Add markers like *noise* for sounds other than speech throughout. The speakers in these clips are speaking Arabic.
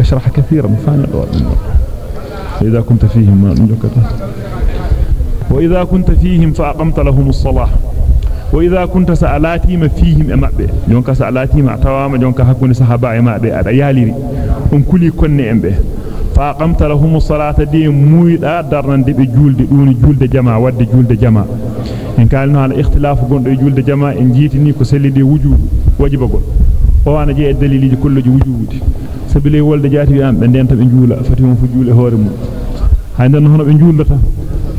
يشرح كثيرا فانا إذا كنت فيهم ما وإذا كنت فيهم فأقمت لهم الصلاة. وإذا كنت سألاتيم فيهم أمبه جونك سألاتيم توام جونك حكون صحابة أمبه أدا ياليري أم كلي كن أمبه فأقمت لهم الصلاة دي مويدا درن دي بجولد دون جولد جماعة ود جولد جماعة. إن كان على اختلاف قند جولد جماعة إن جيتني كسل دي وجوب واجب قول وأنا جاء الدليل دي كل وجود سبيلي ولد جاتي بيام بندين تبي جولا فتيهم في جولة هورم عندنا هنا بنجولة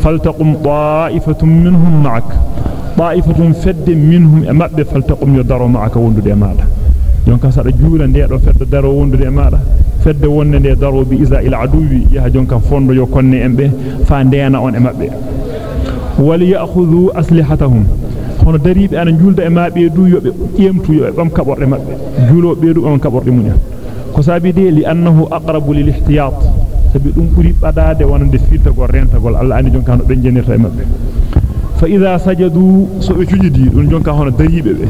فلتقم طائفة منهم معك طائفة فد منهم أمد فلتقم يداروا معك وندو دي ماذا jonka sada juula nde do fedda daro wondude e maada fedde wonne nde daro bi isa ila aduwi yaha jonka fondo yo konne embe fa ndeena on e mabbe wal ya'khudhu aslihatahum hono daribe ana julda e maabe du yobe yemtu yo bam kaborde mabbe juulo be du on kaborde munya de aqrabu lil ihtiyat sabi dum buri badade wonande filtagol rentagol alla andi jonka no be jenirta e mabbe fa idha sajadu so be cujidi dum jonka hono daribe be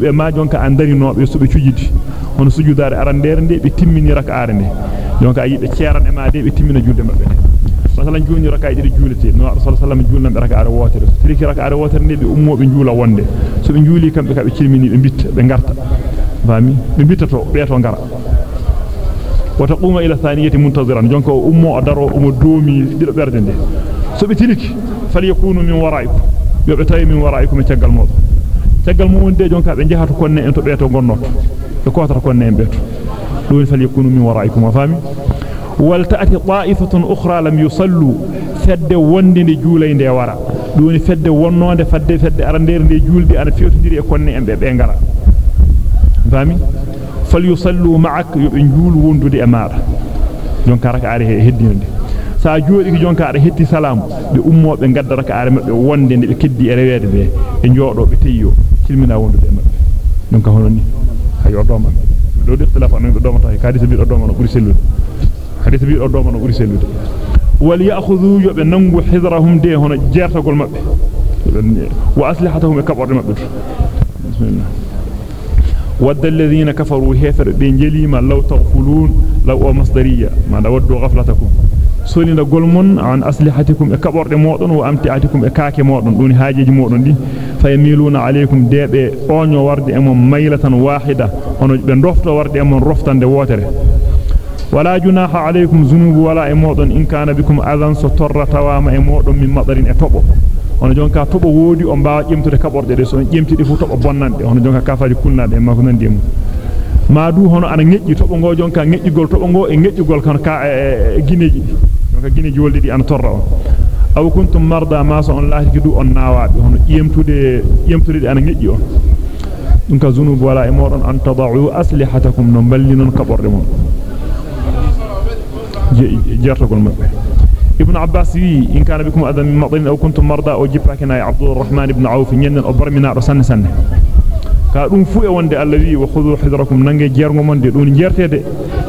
be ma jonka andarinobe so be cujidi hono sujudare arandere nde be timmini rak'aare nde jonka ayi be ceeran e ma de be timmina julde mabbe masalan jooni rak'a didi julete no rasul sallallahu alaihi wasallam rak'aare wotere so triki rak'aare wotere nde be ummobe juula wonde so be juuli kambe ka be cilmini be bitta be garta fami be bittato be to ngara وتقوم إلى ثانية منتظرا جونك أمو أدرو أمو دومي دلو بردن دي سو بتلك فليكونوا من ورائكم يبتاي من ورائكم تجال موضوع tagal mo wonde jonka be jehatu konne en to beeto gonnoto be kotata konne en beeto dum fal yakunu min waraikum wa fami wal ta'ti ta'ifatun ukhra lam yusallu fedde wonde de juulayde wara dum fedde wonnonde fedde fedde arandere de julbi ana fewtondiri e konne en be be ngara fami fal yusallu ma'ak yobe juul wondude e maada jonka raka ari heddinande sa joodi ki jonka ada hetti salam be ummobe gadda raka are mabbe wonde de be keddi e rewede be e joodo be teyyo kilmina wondude mabbe donc hono ni hayo doma do de ikhtilaf an do doma tahi hadith bi do doma no buri sellude hadith bi do doma no buri sellude wal ya'khudhu yobe nangu hidrahum de hono jertagol mabbe wa aslihatahum kaborde mabbe bismillah ود الذين كفروا هيفر بينجلي ما لو تغفلون لو مصدرية ما نود غفلتكم. سولين قول من عن أسلحتكم كبر موطن وأمتعتكم كاك موطن دون هاجة موطن دي. فيميلون عليكم ديب اون ورد أمون ميلة واحدة. ونجبن رفت ورد أمون رفتان دي واتره ولا جناح عليكم زنوب ولا اموطن إن كان بكم أذن سطر توام اموطن من مطر اتبو e e ono jonka tobo wodi o mbaa jemtude kaborde de so jemtidi fu tobo bonnande ono jonka kafaji kulnade e mako nandi mu maadu hono ana ngejji tobo ngo jonka ngejjigol tobo ngo e ngejjigol kan ka e gineji donc gineji woldi ana torra on aw kuntum marda ma so on laati gidu on nawaabe hono yemtude yemtude ana ngejji on dum ka zunub wala e modon an tad'u aslihatakum no ballinon kaborde mon jertagol mabbe ابن عباس وي إن كان بكم اذن من مطين أو كنتم مرضى أو جباكنا يا عبد الرحمن بن عوف ينن أبر منا رسن سن كادوم فو اي وند الله وي وخذوا حذركم. نانغي جيرغو من دي دون جيرتي دي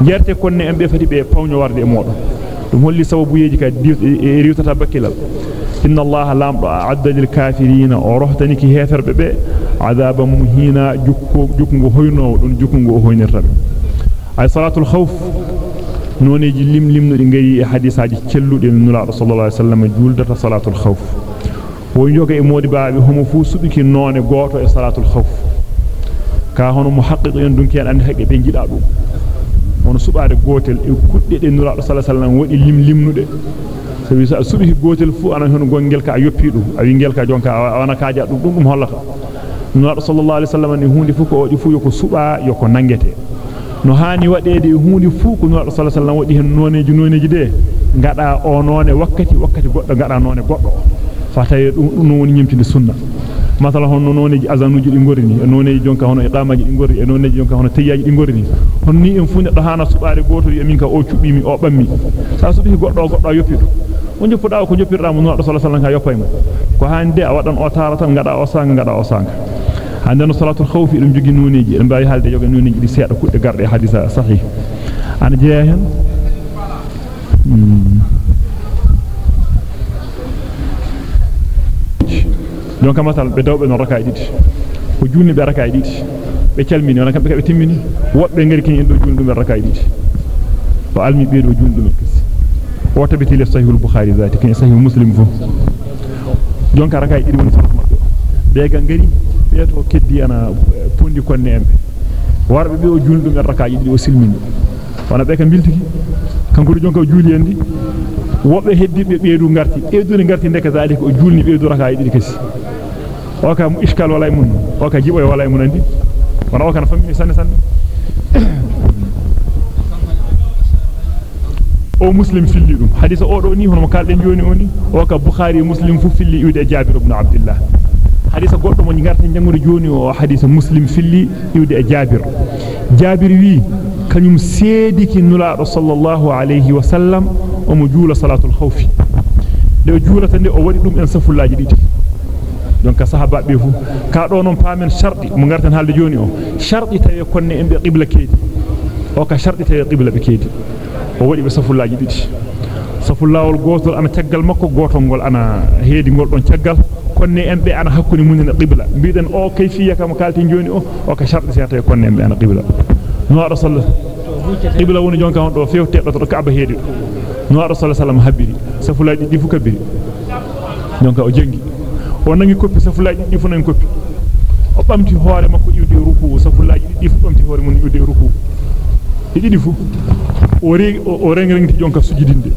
جيرتي كون امبي فتي بي باونو وارد مودو دوم هولي سبب ييجي كاد ريوتا بكيل إن الله لام أعد للكافرين. ورحتنك هيثر بي عذاب مهينا جوكو جوكو هوينو دون جوكو هوينر أي صلاة الخوف؟ نوني جي لم لم ندي غي حديثا جي تشلودي نولا صلى الله عليه وسلم جولدت صلاه الخوف ويوغي مودي باب هم فو سوبكي نوني غوتو صلاه الخوف كا هون محقق دونكي اندي حقي بي جيدا دو هون سوباده غوتل اي كوددي دي نولا صلى الله عليه وسلم ودي لم لم نودي سبي سا سوبكي غوتل فو أنا هون غونغيل كا يوبي دو اوي غيل كا جونكا وأنا كا جا دو دوم هولتا نولا صلى الله عليه وسلم ني هوندي فو كو ودي فو يوكو سوبا يوكو نانغيتي no haani wadeede huunde fu ko no sallallahu alaihi wasallam wadi hen noneji noneji de ngada o none wakkati wakkati goddo ngada none goddo fatay dum no woni nyimtinde sunna masala hono noneji azanuji di ngorini e noneji jonka hono iqamaji di ngori e noneji jonka hono tayyaji di ngorini hon ni en fu neddo haana subaare goto yi min ka o cubi mi o bammi sa subi goddo goddo yoppido on joppuda ko joppirda mo no sallallahu alaihi wasallam ka yoppaymo ko hande a wadan o tarata ngada o sanga ngada o sanga عند نصلاة الخوف إلى مجيء نونيج إلى بعيد هذا يجوا نونيج لسيارة كل قرية حديثة صحيح. عن جاهن يوم كم مثلا بدأوا بين الركعة جديد وجوني بركعة جديد بكلمني وأنا كم بكتب تمني وقت بين غير كين دو جوني بركعة جديد وعلمي بير وجوني دو مركز وقت بتيلي صحيح البخاري ذاتي. كين صحيح مسلم فو. يوم كم ركعة جديد ونصلاة مرضو بيجان be to keddi ana pondi konne embe warbe be o julndum rakaay didi o silmini wana be ka biltiki kanko do jonka juuli endi wobbe heddibe beedu ngarti beedu ngarti ndeka zalika o julni beedu rakaay didi kasi o ka iskal wala mun o ka jiboy wala mun andi wana o kana fammi sanne sanne o muslim filli dum hadisa o do ni hono mo kalden joni oni o ka bukhari muslim fu filli iwde jabir ibn abdullah hadisa goddo mo ngarta jangude joni o hadisa muslim filli iwde jabir jabir wi kanyum seediki nulaado sallallahu alayhi wa sallam o mo juula salatul khawfi de juulata de o wadi dum en safullaaji didi donc sahaba be fu ka do non paamen sharti mo gartan halde joni o sharti tawe konne en be qibla keedi o ka sharti tawe qibla be keedi o wadi be safullaaji didi safullaawol gotol ana taggal makko gotol gol ana heedi gol don taggal konne en be ana hakkuni mun na qibla biiden o kayfiya kam kalti joni o o ka sharti tawe konne en be ana qibla no rasul qibla woni jonka on do fewte do kaaba heedi no rasul sallallahu habiri safullaaji di fu kabiri donc o jengi o nangi koppi safulaaji di fu nangi koppi o bamti hoore makko iwde ruku safulaaji di fu bamti hoore mun iwde ruku di di fu o re o rengrengti jonka sujudinde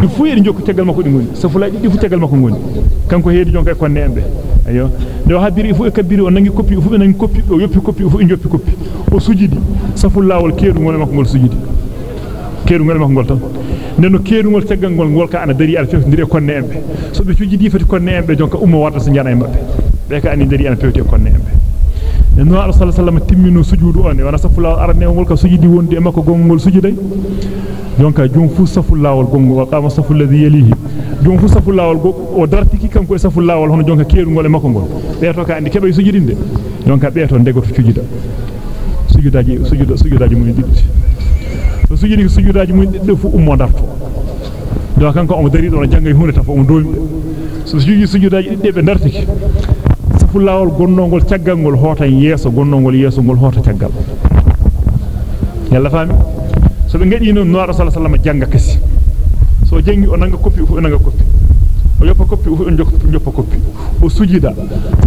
di fu yedi jokku tegal makko di ngoni safulaaji di fu tegal makko ngoni kanko heedi jonka e konne embe ayo de o habiri fu e kabiri o nangi koppi fu be nangi koppi o yoppi koppi fu e joppi koppi o sujudi safulaawol keedu ngol makko ngol sujudi keedu ngol makko ngol tan neno keedugol teggal gol gol ka ana dari ala fewtindire konne embe so be cuji difati konne embe jonka ummo warta so jana e mabbe be ka ani dari ana fewti konne embe neno Allah sallallahu alaihi wasallam timmino sujudu on wana safula arane gol ka sujudi wondi e makko gongol sujuday jonka jom fu safulawol gongol qama saful ladhi yalihi jom fu safulawol go o dartiki kanko e safulawol hono jonka keedugol e makko gol be to ka andi kebe sujudinde jonka be to ndegoto sujuda sujudaji sujuda sujudaji mun diddi so sujudi sujudaji mun didde fu ummo darto do kanko o dari do jangay hunde tafa o doomi so sujudi sujudaji didde be dartiki safulawol gonnongol caggal ngol hota yeso gonnongol yeso ngol hota caggal yalla fami so be ngadi non no sallallahu alaihi wasallam janga kasi so jangi o nanga koppi fu nanga koppi o yoppa koppi fu on joppa koppi o sujida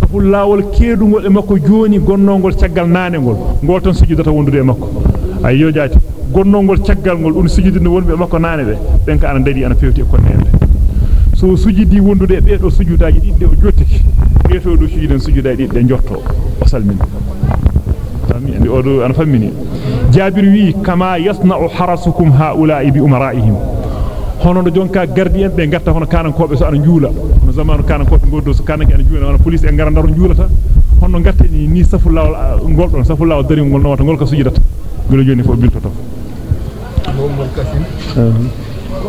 safulawol kedugol e makko joni gonnongol caggal nane ngol ngol tan sujudata wondude e makko ay yo jaati gonnongol caggal ngol dun sujudinde wonbe makko nane be ben ka ana dari ana fewti e konne so sujudi wondude be do sujudaaji didde o jottiki beeto do sujuden sujudaaji didde njorto o salmini tammi andi o do ana fammini jabir wi kama yasna'u harasukum haula'i bi umara'ihim hono do jonka gardi en be gatta hono kanankobe so ana juula hono zamanu kanankobe goddo so kananke ana juula hono police en garandaro juulata hono gatta ni ni safulawol ngol don safulawol dari ngol nota ngol ka sujudata golo joni fo biltoto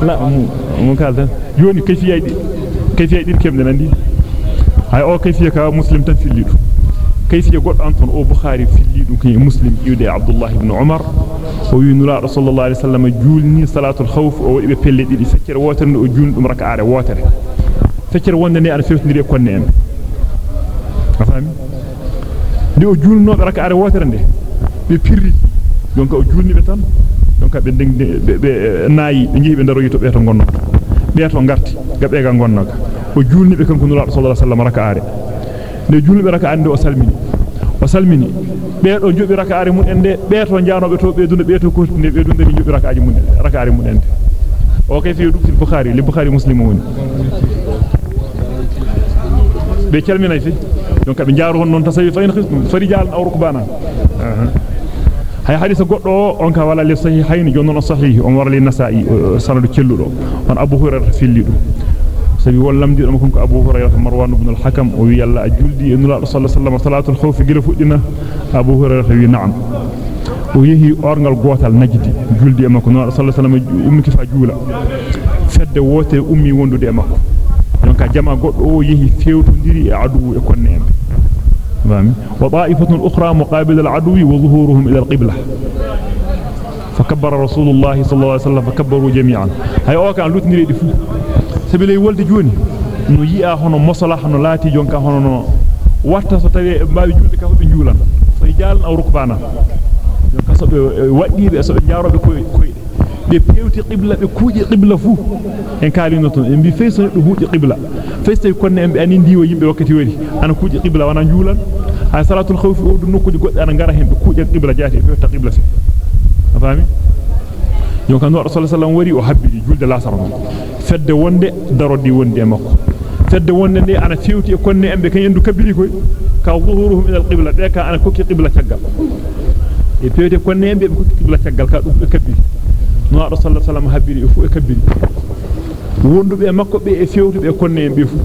la mo kalda joni kayfiya di kayfiya di kemde nandi hay o kayfiya ka muslim tan fillidu kayfiya goddo anton o bukhari fillidu kay muslim yude abdullah ibn umar o yunula rasulullah sallallahu alaihi wasallam julni salatul khawf o wadi be pelle didi feccere wotere o julni dum rakaare wotere feccere wonde ne ana fewtindiri konne en afami de o julno be rakaare wotere nde be pirri donc o julni be tan donc be be be naayi be jeehi be daro yito be to gonno be to garti gabe ga gonno ga o julni be kanko nula sallallahu alaihi wasallam rakaare de julni be rakaare de o salmini o salmini be do jobi rakaare mun ende be to jaanobe to be dunde be to ko ne be dunde jobi rakaare mun rakaare mun ende o kay fi dukki bukhari li bukhari muslim woni be calminay fi donc be jaaru hon non tasawi fa in khistum farijal aw rukbana hay hadisa goddo on ka wala li sahihayn jonnon sahih on wara li nasa'i sanadu celludo on abu hurairah fillido سبي ولم دي أمكم ابو هريرة مروان بن الحكم وي الله أجلدي إن الله صلى الله عليه وسلم صلاة الخوف جل فدنا أبو هريرة وي نعم. ويهي اورغال غوتال نجدي. جلدي أمكم. صلى الله عليه وسلم أمك فاجولا. فد ووتي أمي وندو دي أمكم. دونك جما غدو يهي فيوتنديري عدو اكونيم نعم. فاهم وطائفة أخرى مقابل العدو وظهورهم إلى القبلة. فكبر رسول الله صلى الله عليه وسلم فكبروا جميعا. هاي اوكان لوتنديري دي فوق. سبيلي ولد جوني no yi'a hono maslaha no laati jonka hono no watta so tawi mbaawi julde ka be juulan so jaalan aw rukbana jonka so be waddibe so be jaarobe koy koyde be pewti qibla be kuuji qibla fu en kalino ton en bi feyso do huuji qibla feyso konne en be ani ndiwo yimbe wakati wari ana kuuji qibla wana juulan ha salatul khawf o du nokkuji godde ana ngara hen be kuuji qibla jaati be ta qibla fi jonka no rasul sallallahu wari o habbidi julde la sarno fedde wonde darodi wonde e makko fedde wonde ne ana fewti e konne embe kan yendu kabbiri koy ka zuhuruhum ila alqibla be ka ana kokki qibla taggal e fewti konne embe be kokki qibla taggal ka dum be kabbiri no rasul sallallahu sallam habbiri e fu e kabbiri wondube makko be e fewtube e konne embe fu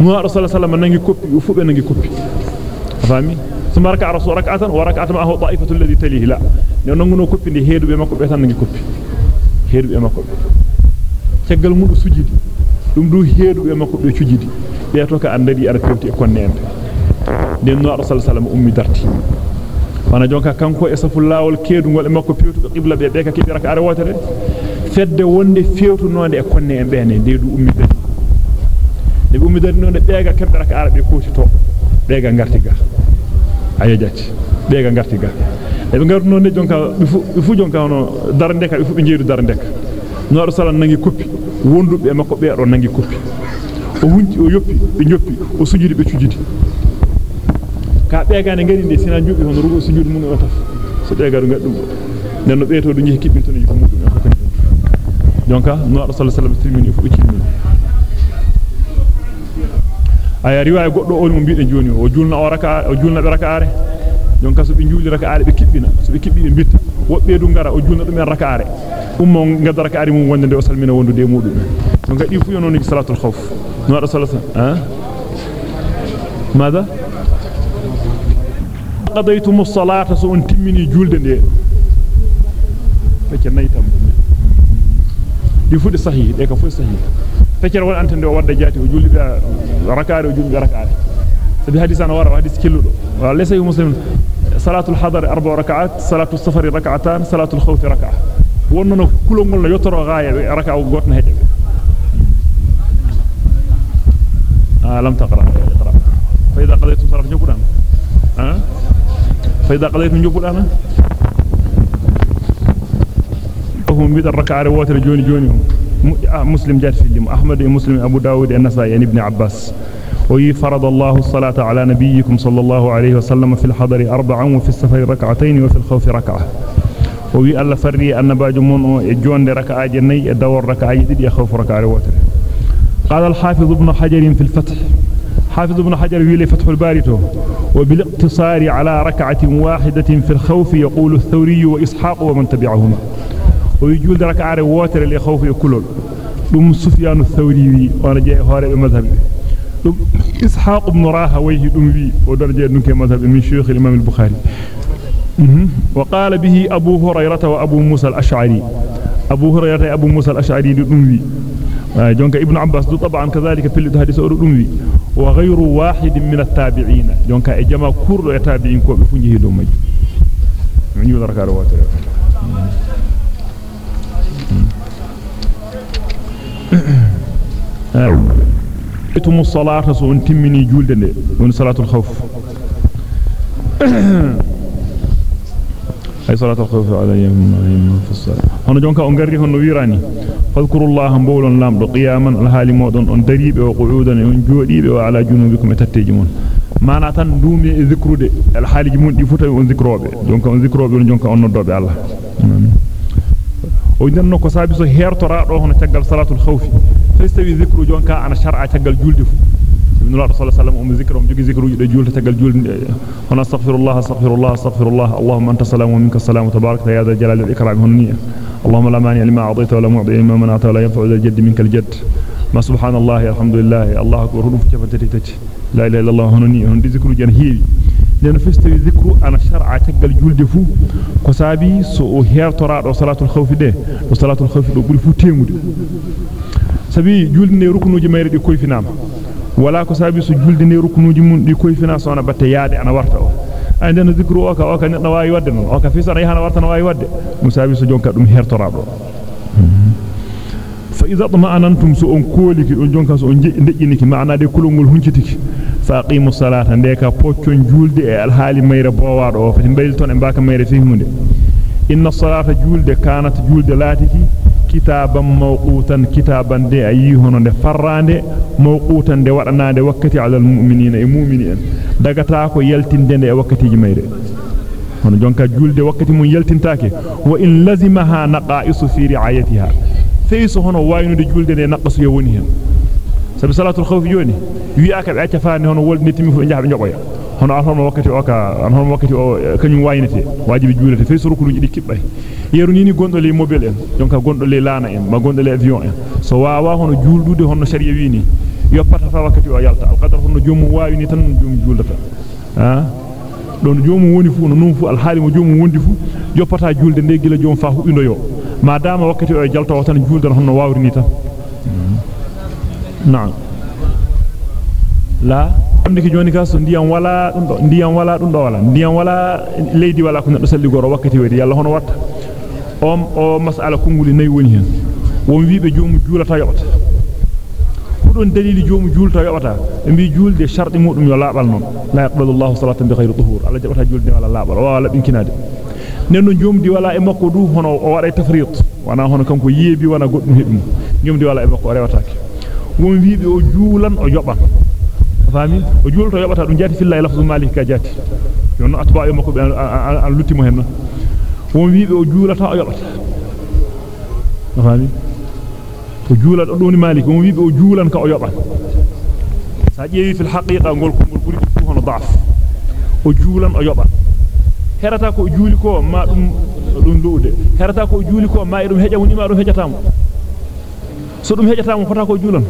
no rasul sallallahu nangi koppi e fu be nangi koppi fami ثم ركع رسول ركعة وركعة معه طائفة الذي تليه لا لأنه نغنو كوبي دي هيدو بمكو بيتان نغي كوبي هيدو e konne en den no rasul sallam ummi darti wana jonka kanko e saful lawol keedugol e makko pewtu be qibla be be ka kibi raka are wotere fedde wonde fewtu nonde e konne en bene de du ummi darti de ummi darti nonde be ga kebbe raka are be koti to be ga ngarti ga ayo jatti be ga ngarti ga e be ngartu non ne jonka be fu be fu jonka hono darande ka be fu be jeedu darande ka no rasul nangi koppi wondube e makko be do nangi koppi o hunti o yoppi be nyoppi o sujudi be cujidi ka be ga ne ngari de sina jubi hono rugo sujudi mun o taf so be ga do gaddum den no beeto do nyi kibbinto ni ko mudum jonka no rasul sallallahu alaihi wasallam fu cilmini aya riwaya goddo on mo biide joni o julna o raka o julna be rakaare jonka so be juuli rakaare be kibbina so be kibbi be bitta wobbe du ngara o julna dum en rakaare ummo ngadda rakaare mum wonde de o salmina wondude mudum jonka di fu yonon ni salatul khawf no rasul ha ماذا قضيتم الصلاه سو ان تمني fecce naytam di fudi sahih de ka fu sahih تكر وان انت ودا جاتي وجولي ركعه وجولي ركعه فبي حديث أنا ورا حديث كله وليس مسلم صلاه الحضر أربع ركعات صلاه السفر ركعتان صلاه الخوف ركعه ونن كل مول يترو غايه ركعه وغوتنا هدي لم تقرا اقرا فاذا قضيت صرف نجو قدام ها فاذا قضيت نجو قدام هم بيد الركعه رواتر جوني جوني هم. مسلم جاء في اليوم أحمد مسلم أبو داود النسائي ابن عباس. وي فرض الله الصلاة على نبيكم صلى الله عليه وسلم في الحضر أربعا وفي السفر ركعتين وفي الخوف ركعة. وي ألا فري أن باجمون جون ركعة جني دور ركعة جديد يخوف ركعة وتر قال الحافظ ابن حجر في الفتح. حافظ ابن حجر في فتح الباري وبالاقتصار على ركعة واحدة في الخوف يقول الثوري وإسحاق ومن تبعهما. ويجول ركعه ووتر اللي خوف يكلل دم سفيان الثوري وي وأنا جاي هوري مذهب دم اسحاق بن راهويه دم وي ودرجه دونك مذهب من شيوخ الامام البخاري وقال به ابو هريره وابو موسى الاشعري ابو هريره ابو موسى الاشعري دم وي جونك ابن عباس دو طبعا كذلك في الحديث أو دم وي وغير واحد من التابعين جونك اجماع كور تابعين كو بفنجي دو ماجي من يول ركعه ووتر أتم الصلاة سون تمني جولد دي ون صلاة الخوف أي صلاة الخوف عليهم في الصلاة هنا جونكا أنقري هنا ويراني فاذكروا الله مبولا لام قياما الهالي موضن أن دريب وقعودا أن جوديب وعلى جنوبكم تتجمون ما نتن دومي ذكروا دي الحالي جمون دي فوتا أن ذكروا بي جونكا أن ذكروا بي جونكا أن ندو بي الله o denno ko sabi so hertora do hono tagal salatul khawfi. تستوي ذكر جونكا أنا شرع تغال جولدي إبن الله صلى الله عليه وسلم أم ذكرهم جوجي ذكر جولد تغال جول هنا استغفر الله استغفر الله استغفر الله. اللهم أنت سلام ومنك السلام تبارك يا ذا الجلال والإكرام. هنيه اللهم لا مانع لما أعطيت ولا معطي لما منعت ولا ينفع ذا الجد منك الجد. ما سبحان الله الحمد لله. الله أكبر. هنوف كفتتي لا إله إلا الله. هنيه هن ذكر جن هي لأن فيستوي ذكر أنا شرع تقل جلد فو. كسابي سو هير ترى الخوف ده. صلاة الخوف ده بري فو تيمو ده sabi julde ne rukunuji mayre di koyfinama wala ko sabi so julde ne rukunuji mun di koyfina so na batte yaade ana warta o ay den zikru o ka o ka neddo wawi wadde non o ka fisana yahana warta no wawi wadde musabi so jonka dum hertora do iza anantum so on koliki don jonka so on dejjiniki maana de kulungol huncitiki fa aqimu salata ndeka poccon julde e alhaali mayre bowaado o fati bayil ton e mbaka mayre fi hunde inna salata julde kanat julde latiki كتابا موقوتا كتابا دي أيهون دي فراند موقوتا دي ورناد وقتي على المؤمنين أي مؤمنين. دغتاكو يلتين دي وقتي جميري هون جونكا جول دي وقتي مو يلتين تاكي. وإن لزمها نقائص في رعايتها. فيسو هون واينو دي جول دي نقص يوني هن سبسالات الخوف يوني. يوياك بعتفاني هون والد نتمي فو انجاح بنجاقويا hono alhono wakkati o ka hono wakkati o kanyum waynete wajibi julete feyso rukunu jidi kibbay yeru ni ni gondo le mobile en jonka gondo le lana en ma gondo le avion en so waawa hono juldude hono sharia wi ni yoppata fa wakkati o yalta al qadar hono jomum waawi ni tan jomum juldata ha don joomu woni fu no non fu alhaali mo joomu wondi fu joppata julde nde gila joom fa hubindo yo ma dama wakkati o jalto tan juldan honno wawrini tan na'am la andi ki joni ka so ndiyam wala dum do ndiyam wala dum do wala ndiyam wala leydi wala ko neddo salli goro wakkati wedi yalla hono watta o o mas'ala kunguli nay woni hen won wiibe joomu juulata yobata don dalili joomu julta yobata be bi julde sharti mudum yo laabal non la yaqbalu Allahu salatan bi ghayri tuhur alla jabata julde wala laabal wa wala binkinade nenno joomdi wala e makko du hono o wada tafriit wana hono kanko yeebi wana goddum hedum joomdi wala e makko o rewataake won wiibe o juulan o yoban fami o julto yobata dum jati fillahi lafzu malik ka jati yonno atba e makko be an luttimo hen won wiibe o juulata o yobata fami ko juulat o doni malik mo wiibe o juulan ka o yoban sa jeewi fil haqiqa gol ko gol buri fu hono daaf o juulan o yoban herata ko juuli ko ma dum dum duude herata ko juuli ko ma edum hejamu ni ma dum hejatamo so dum hejatamo fota ko juulan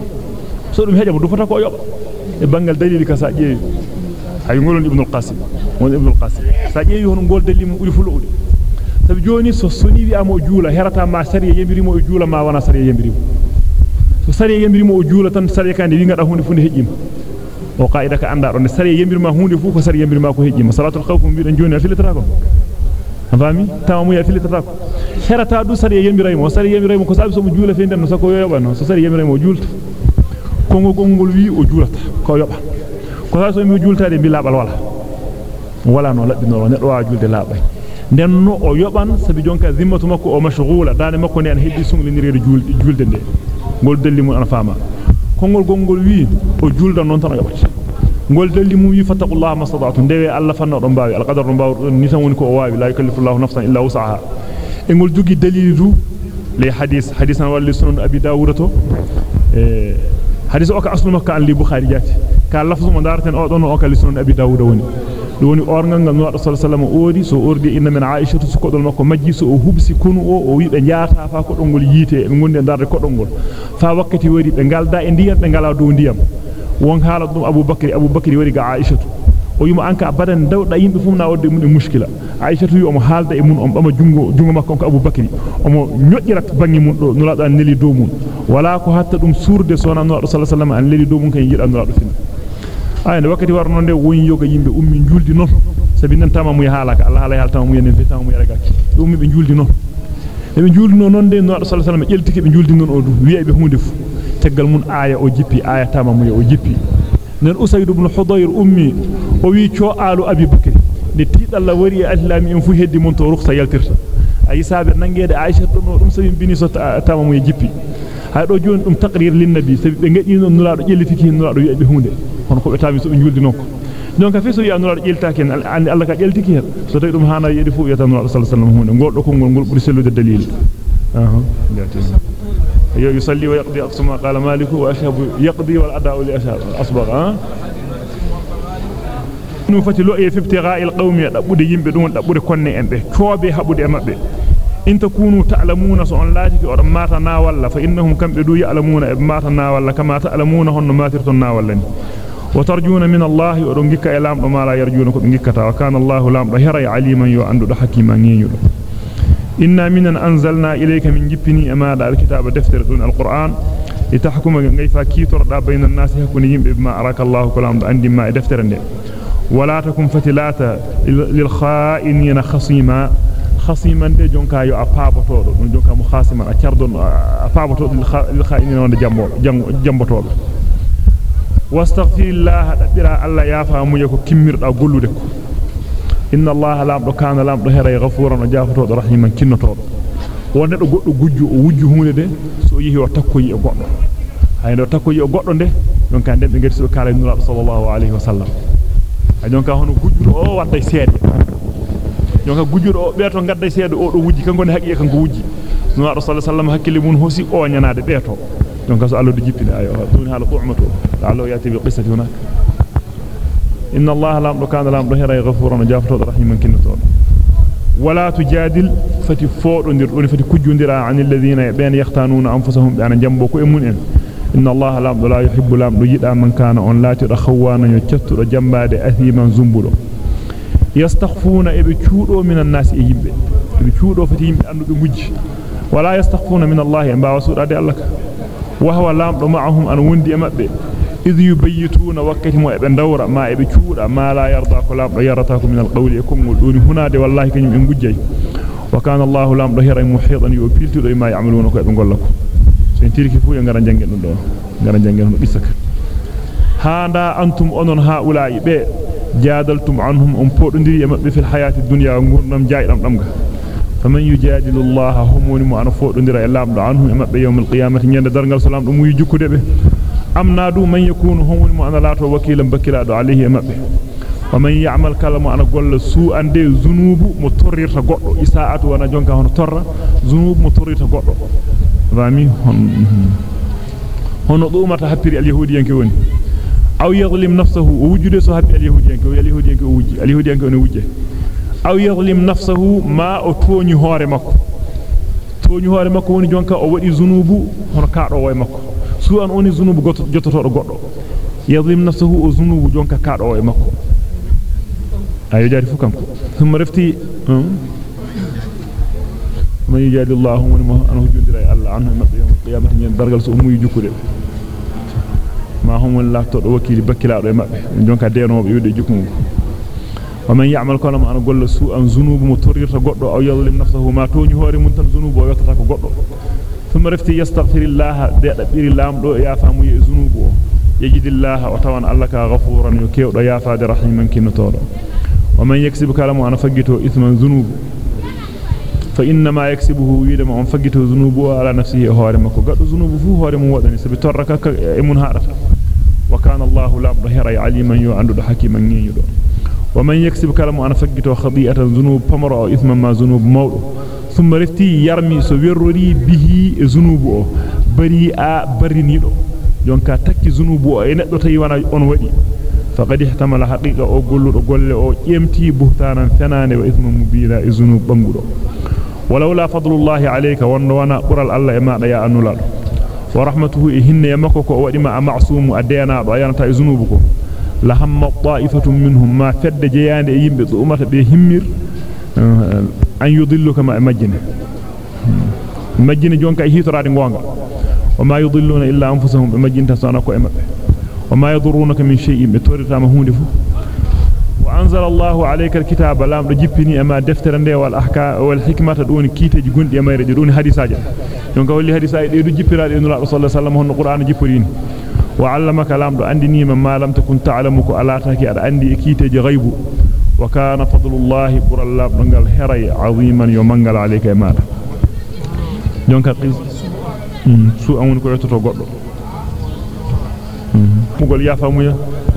so dum hejamu du fota ko yoba e bangal dalili ka sa jeewi hay ngolon ibn al-qasim won ibn al-qasim sa jeewi hono gol dalili mo buri fuluude sabi joni so soni wi amo juula herata ma sariya yembirimo e juula ma wana sariya yembirimo so sariya yembirimo o juula tan sariya kande wi ngada hunde funde hejjima o qaida ka anda don sariya yembirma hunde fu ko sariya yembirma ko hejjima salatul khawf mi den joni afilitata ko fami tamamu ya filitata ko herata du sariya yembiraymo sariya yembiraymo ko sabi so mo juula fe den so ko yoba no so sariya yembiraymo julta kongo gongol wi o juulata ko yoba ko sa so mi juultade bi labal wala wala no labbino neddo wa julde labay denno o yoban sabi jonka zimmatu makko o mashghula dane makko ne an heddi sunglinirede julde julde de gol dalli mun an fama kongol gongol wi o julda non tan yobata gol dalli mun wi fattaqullaha mastata'tu dewe alla fanno don baawi al qadar don baawi ni tan woni ko o waawi la yukallifullahu nafsan illa wus'aha e gol jogi dalilu le hadith hadithan walli sunan abi dawud to e hadith o ka aslu makka an li bukhari jati ka lafzu mo darten o don o ka li sunan abi dawud woni doni orngal ngal no sallallahu alaihi wasallam oodi so ordi inna min aisha to kodol makko majji so o hubsi kunu o o wi be jaata fa kodol ngol yite be gonde darde kodol ngol fa wakkati wari be galda e ndiyam be ngala do ndiyam won haala dum abubakar abubakar wari ga aisha fu na wadde mun mushkila aisha wi o mo haalda e mun on bama jungo jungo makko ko abubakar o mo nyoddirat bangi mun do no lada neli do mun wala ko hatta dum surde sona no sallallahu alaihi wasallam an leli do mun kay yida no lado fin ayne wakati warno nde woni yoga yimbe ummi juldi non sabi nan tama mu halaka Allah ala haltama mu yenen fitama mu yaragaki ummi be juldi non be juldi non non de no sallallahu alaihi wasallam jeltike be juldi non o du wi'e be hunde fu teggal mun aya o jippi aya tama mu o jippi nen usayd ibn hudayr ummi o wi cho alu abi bakri de tidalla wari al-islami en fu heddi mun to rukhsa yaltirta ay sabe nangede aisha dum dum sabi bini so tama mu jippi hay do joni dum taqrir lin nabi sabi be ngadi non nulaado jellitiki nulaado wi'e be hunde hono ko be taami so be juldi nokko donc fe so yaanura jeltaake andi Allah ka jeltiki hen so tawi dum haana yedi fu yata nulaado sallallahu alaihi wasallam hunde goldo kongol gol buri sellude dalil aha yo yusalli يصلي ويقضي. أقصى ما قال مالك وأشهب يقضي والأداء لأصبغ نفتي لؤية في ابتغاء القوم يتبود ينبدون تبود كون أمبه كوابي حبود أمبه إن تكونوا تعلمون سؤال لاتك ورمات ناولا فإنهم كم بدو يعلمون إبمات ناولا كما تعلمون هن ماترت ناولا وترجون من الله ورمجك إلام وما لا يرجونك من جكتا وكان الله لام رهر عليما يوأندو حكيما يواندو inna minan anzalna ilayka min jippini amada alkitaba deftere dun alquran litahkuma ngayfa kitorda bayna an-nas hakuni yimbe bima araka Allah ko lamdo andi ma e deftere nde wala takum fatilata lil kha'inina khasima khasiman de jonka yo a paabotodo dum jonka mu khasiman a ciardon a paabotodo lil kha'inin wonde jambo jambotodo wastaghfirillah dabira alla yafa mu yako kimmirda gollude ko inna allaha lamdo kana lamdo heray ghafuran jafutodo rahiman kinnotodo wonde do goddo gujju o wujju hunde de so yihi o takkoyi e goddo haydo takkoyi e goddo de donc kan dembe ngati so kala nura sallallahu alaihi wasallam ay donc hono gujjudo o wadda seede donc gujjudo o beeto gadda seede o do wujji kanko ne haqiqa kanko wujji nura sallallahu alaihi wasallam hakkille mun hosi o nyanade beeto donc so allo do jippina ayo dun hala tu'matu allo yati bi qissati hunak inna allaha lam kana lam do hera ghafurun jafuto rahiman kinto ولا تجادل فتي فودونdir دون فتي كجوندرا عن الذين بين يختانون أنفسهم بأن جنبو كو إمون إن. إن الله لام لا يحب لام يدا من كان أن لا ترخوانا يتشتر جنباد أثيما زنبلو يستخفون إبتشودو من الناس إيجيب إبتشودو فتيم أنو بمج ولا يستخفون من الله أن باوسود أدي الله وهو لام معهم أن وندي أمبي إذ يبيتون وكتموا ابن دورة ما يبتشور ما لا يرضاكم لام يرتاكم من القول يكم والدون هنا دي والله كنهم ينبجي وكان الله لام رهير محيطا يبيلت ذي ما يعملون ابن قول لكم سينتير كيفو ينغران جنجل نلو ينغران جنجل نلو إسك. هانا أنتم أنون هؤلاء بي. جادلتم عنهم أمبورن دي يمقبي في الحياة الدنيا ونغرنام جاي لام فمن يجادل الله هم ونمو أنفورن دي رأي لام لعنهم يوم القيامة. ينجل درنغل سلام لمو يجوكو دي بي. Amna du man yakunu humuni mu an lato wakilan bakilado alayhi e mabbe ومن يعمل كلام أنا غول سوء اندي ذنوب متوريتا غدو اساءات وأنا جونكا هون تورا ذنوب متوريتا غدو fami hono dumata happiri al-yahudiyanke woni aw yadhlim nafsahu wujude so habbi al-yahudiyanke o al-yahudiyanke o wujji al-yahudiyanke on wujje aw yadhlim nafsahu ma o toñi hoore makko toñi hoore makko woni jonka o wadi zunubu hono kaado e makko su an oni zunubu jottotodo goddo yadhlim nafsahu o zunubu jonka kaado e makko ayo jari fu kanko thumma rafti man yajadi Allahu woni mo an hujjondira e Allah anhu mabbe yawm qiyamati nyen dargal so umuyi jukkude ma hum wala to do wakili bakkilaado e mabbe jonka denobe yude jukmu wa man ya'mal kana ma an golla su'an zunubu mo torirta goddo aw yadhlim nafsahu ma toni hore mun tan zunubu o yottata ko goddo ثم رفتي يستغفر الله دبير لام دو يا فامو يزنوبو يجد الله وتوان الله كغفورا يكيو دو يا فاد رحيما كنتو ومن يكسب كلام أنا فغيتو اسم ذنوب. فإنما يكسبه ويدم أن فغيتو ذنوب على نفسه هور مكو غد ذنوب فو هور مو ودني سبي تركا إمون حرف وكان الله لا بهر عليما يعند حكيما ينيدو ومن يكسب كلام أنا فغيتو خطيئة ذنوب فمر اسم ما ذنوب مولو ثم رفتي يرمي سويروري به ذنوبه بريئا برينيدو jonka takki zunubu o e neddo tawi wana on wadi faqad ihtamala haqiqa o golludo golle o ƴemti buhtanan fenane wa ismu mubina e zunub bangudo ولولا فضل الله عليك وأنا قرال الله ما يا انولاد ورحمته إهن يمكك ودما معصوم أدينا بيانتا ذنوبك لهم طائفة منهم ما فد جيان يمبي ضمت بهمير أن يضلك ما مجن مجن جونك هيتراد غونغا وما يضلون إلا أنفسهم بمجن تسانكو إمبي وما يضرونك من شيء بتورتا ما هوندي فو. وأنزل الله عليك الكتاب لام جيبني أما دفتر ندي والأحكام والحكمة دون كيتج غندي أما يرد دون حديثاج دونك ولي حديثاج دي جيبرا دي نور صلى الله عليه وسلم هن القرآن جيبرين وعلمك لام دو أندني ما لم تكن تعلمك. ألا تاكي أد أندي كيتج غيب وكان فضل الله بر الله بنغال هري عظيما يومنغال عليك ما دونك قيس سو امون كو يوتو غد مغول يافاميا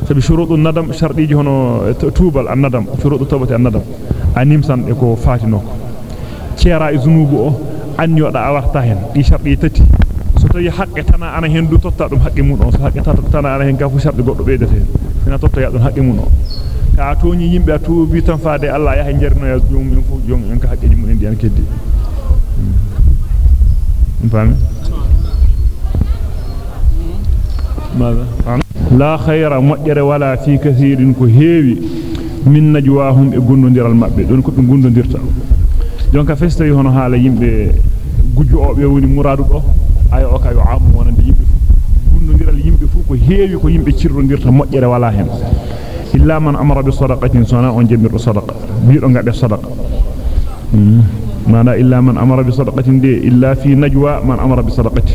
سبي شروط الندم شرطي جي هونو توبال الندم شروط توبه الندم انيم سان اكو فاتي نوك تيرا ازنوب أو ان يودا اورتا هن دي شرطي تتي سو تي حق تانا أنا هندو توتا دوم حق مون أو حق تانا أنا هن كافو شرطي غد بيدته هنا توتا يادون حق مون ka toñi yimbe a tuubi tan faade Allah yaha jarno ya jum min fu jom en ka haqqeji mun indi an keddi fami ماذا لا خير مجر ولا في كثير كهيوي من نجواهم e gondodiral mabbe don ko be gondodirta jonka festa yi hono haala yimbe gujju o be woni muradu do ay o kayo am wonande yimbe fu gondodiral yimbe fu ko heewi ko yimbe cirrondirta mojjere wala hen amara bi sadaqatin sana on jemmirdo sadaqa biido ngade sadaqa معنى إلا من أمر بصدقة دي إلا في نجوى من أمر بصدقة.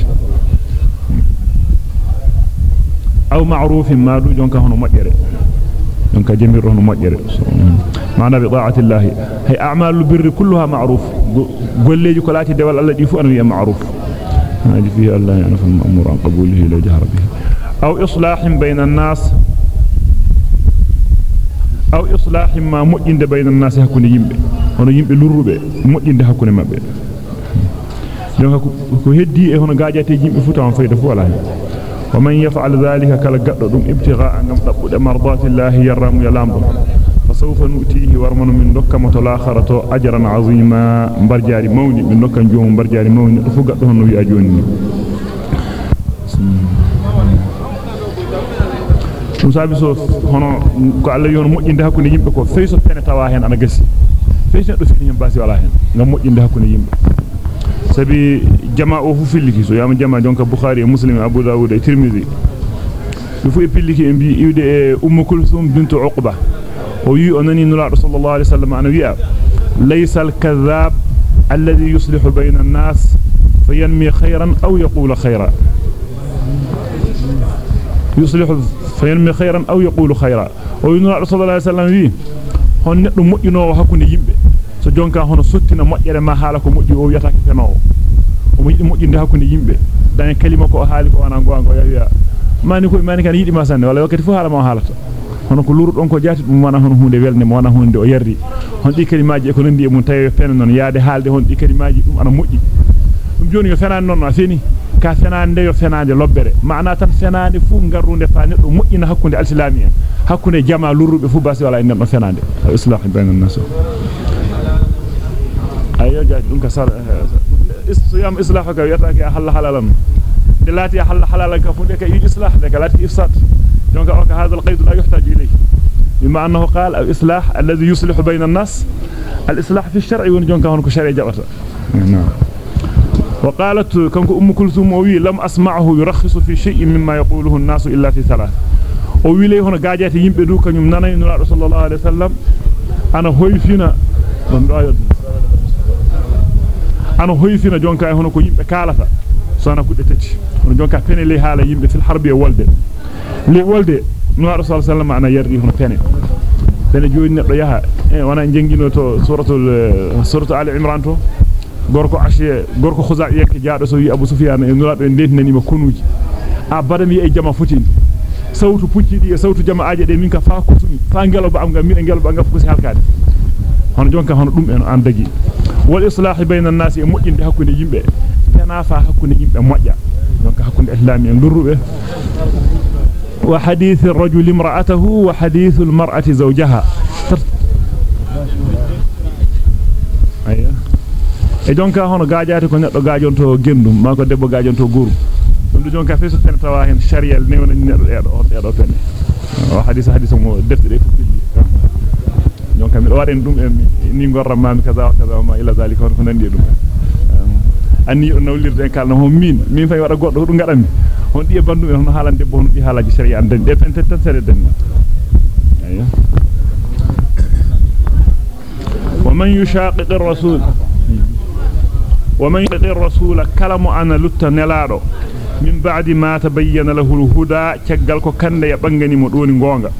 أو معروف ما دو جونك هنا مجرى جونك جمير هنا مجرى معنى بطاعة الله. هي أعمال البر كلها معروف. قل لي كلاتي دول الله يفو أنا معروف. هذه فيه الله يعرف المأمور عن قبوله لو جهر به أو إصلاح بين الناس. أو إصلاح ما مؤجند بين الناس هكون يمبي hono yimbe lurrube moddinde hakkunde mabbe donc ko heddi e hono gaajate yimbe futa on fayda fu wala wa man yaf'al dhalika kala gaddo dum ibtigha'a ngam dabbude mardatillahi yarramu yalamdo fasawfa nu'tihi warmanu min dokkama to l'akhirato ajran 'azima barjaari mawni min dokkan joomu barjaari mawni fu gaddo hono wi a joni dum sabi so hono ko Allah yon moddinde hakkunde yimbe ko feyso pene tawa hen ana gasi feyso do fini basi wala hen ngam moddinde hakkunde yimbe sabi jamaa o fu filliki so yama jamaa jonka bukhari e muslim abu daud e tirmidhi fu fu e pilliki e bi iwde e ummu kulthum bint uqba o wi onani nulaado sallallahu alaihi wasallam ana wi'a laysa al-kadhab alladhi yuslihu bayna an-nas fayanmi khayran aw yaqulu khayran yuslihu fayanmi khayran aw yaqulu khayran o wi nulaado sallallahu alaihi wasallam wi hon neddo moƴƴinowo hakkunde yimbe so jonka hono sottina moƴƴere ma haala ko moƴƴi o wiyata ke fenowo o mo yidi moƴƴinde hakkunde yimbe dan kalima ko haali ko wana gonga yawiya mani ko mani kan yidi ma sanne wala wakati fu haala ma halata hono ko luru don ko jaati dum wana hono hunde welde mo wana hunde o yardi hon di kalimaaji e ko nandi e mun tawi fen non yaade haalde hon di kalimaaji dum ana moƴƴi dum joni yo fenande non a feni ka fenande yo fenande lobbere maana tan fenande fu garrunde fa neddo moƴƴina hakkunde alislami en hakkunde jama lurrube fu basi wala en non fenande islah bainan nas ayo jaati dum ka sar siyam islah ka yata ka hal halalan de lati hal halalan ka fu de ka yi islah de ka lati ifsad donc ok هذا القيد لا يحتاج إليه بما أنه قال الإصلاح الذي يصلح بين الناس الإصلاح في الشرع ونجون كهون كشرع جبرت نعم وقالت كنك أم كلثوم وي لم أسمعه يرخص في شيء مما يقوله الناس إلا في ثلاث. وي لي هنا قاجات يمبي دو كنيم ناناي نلا رسول الله عليه وسلم. أنا هوي فينا. أنا هوي فينا جون كاي هنا كو يمبي كالتا سانا كودي تتي هنا جون كا فيني لي حالا يمبي في الحرب والده li wolde no rasul sallallahu ana yardi hono pene pene joni neddo yaha e wana jengino to suratul suratul ali imran to gorko ashiye gorko khuza yek jaado so wi abu sufyan e en dentinani ma kunuji a badami e jama futini sawtu puccidi e sawtu jama aaje de min ka fa kutumi fa ngelo ba am ngam mi ngelo ba ngam fusi halkade hono jonka hono dum en an dagi wal islah bayna an-nas e mojjinde hakkunde yimbe tena fa hakkunde yimbe mojja donc hakkunde islami en lurrube وحديث الرجل امرأته وحديث المرأة زوجها أيوة e jonka hono gaajaati ko neddo gaajonto gendum ma ko debbo gaajonto guru dum do jonka feso pen tawa hen sharial newna neddo edo edo pen o hadith hadith mo defte de fukilli jonka mi do waden dum ni gorra mami kaza kaza ma ila zalika ko nandi dum anni on nawlirde en kalno hon min min fay wada goddo dum gadami hon di e bandu en hono haalande debbo hono di haalaji sharia anden de pen tan sere den ayyo ومن يشاقق الرسول ومن يشاقق الرسول كلام أنا لت نلادو من بعد ما تبين له الهدى تيغال كو كande ya bangani mo doni gonga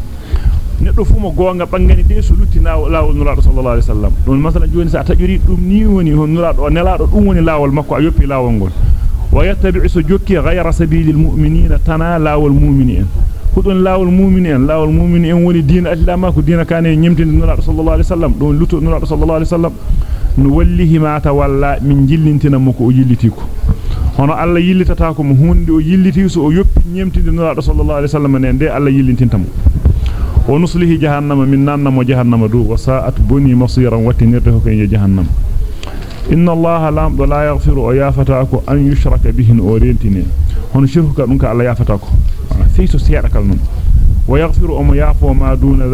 neddo fu mo gonga bangani de so lutti lawol nulaado sallallahu alaihi wasallam don masala joni sa tajuri dum ni woni hon nulaado nelaado dum woni lawol makko a yoppi lawol ngol ويتبع سجوكي غير سبيل المؤمنين تنا لاو المؤمنين هدون لاو المؤمنين لاو المؤمنين ولي دين الإسلام كو دين كان يمتن نرى صلى الله عليه وسلم. دون لتو نرى صلى الله وسلم نوليه ما تولى من جلنتنا مكو جلتيكو hono alla yillitata ko mo hunde o yilliti so o yoppi nyemtinde nuraado sallallahu alaihi wasallam ne de alla yillintintamo wa nuslihi jahannama min nannamo jahannama du wa sa'at buni masiran watinirde ko kay jahannama inna allaha do la yaghfiru o yafata ko an yushraka bihi o rentine hono shirku ka dum ka alla yafata ko fiiso seeda kal non wa yaghfiru o mo yafo ma duna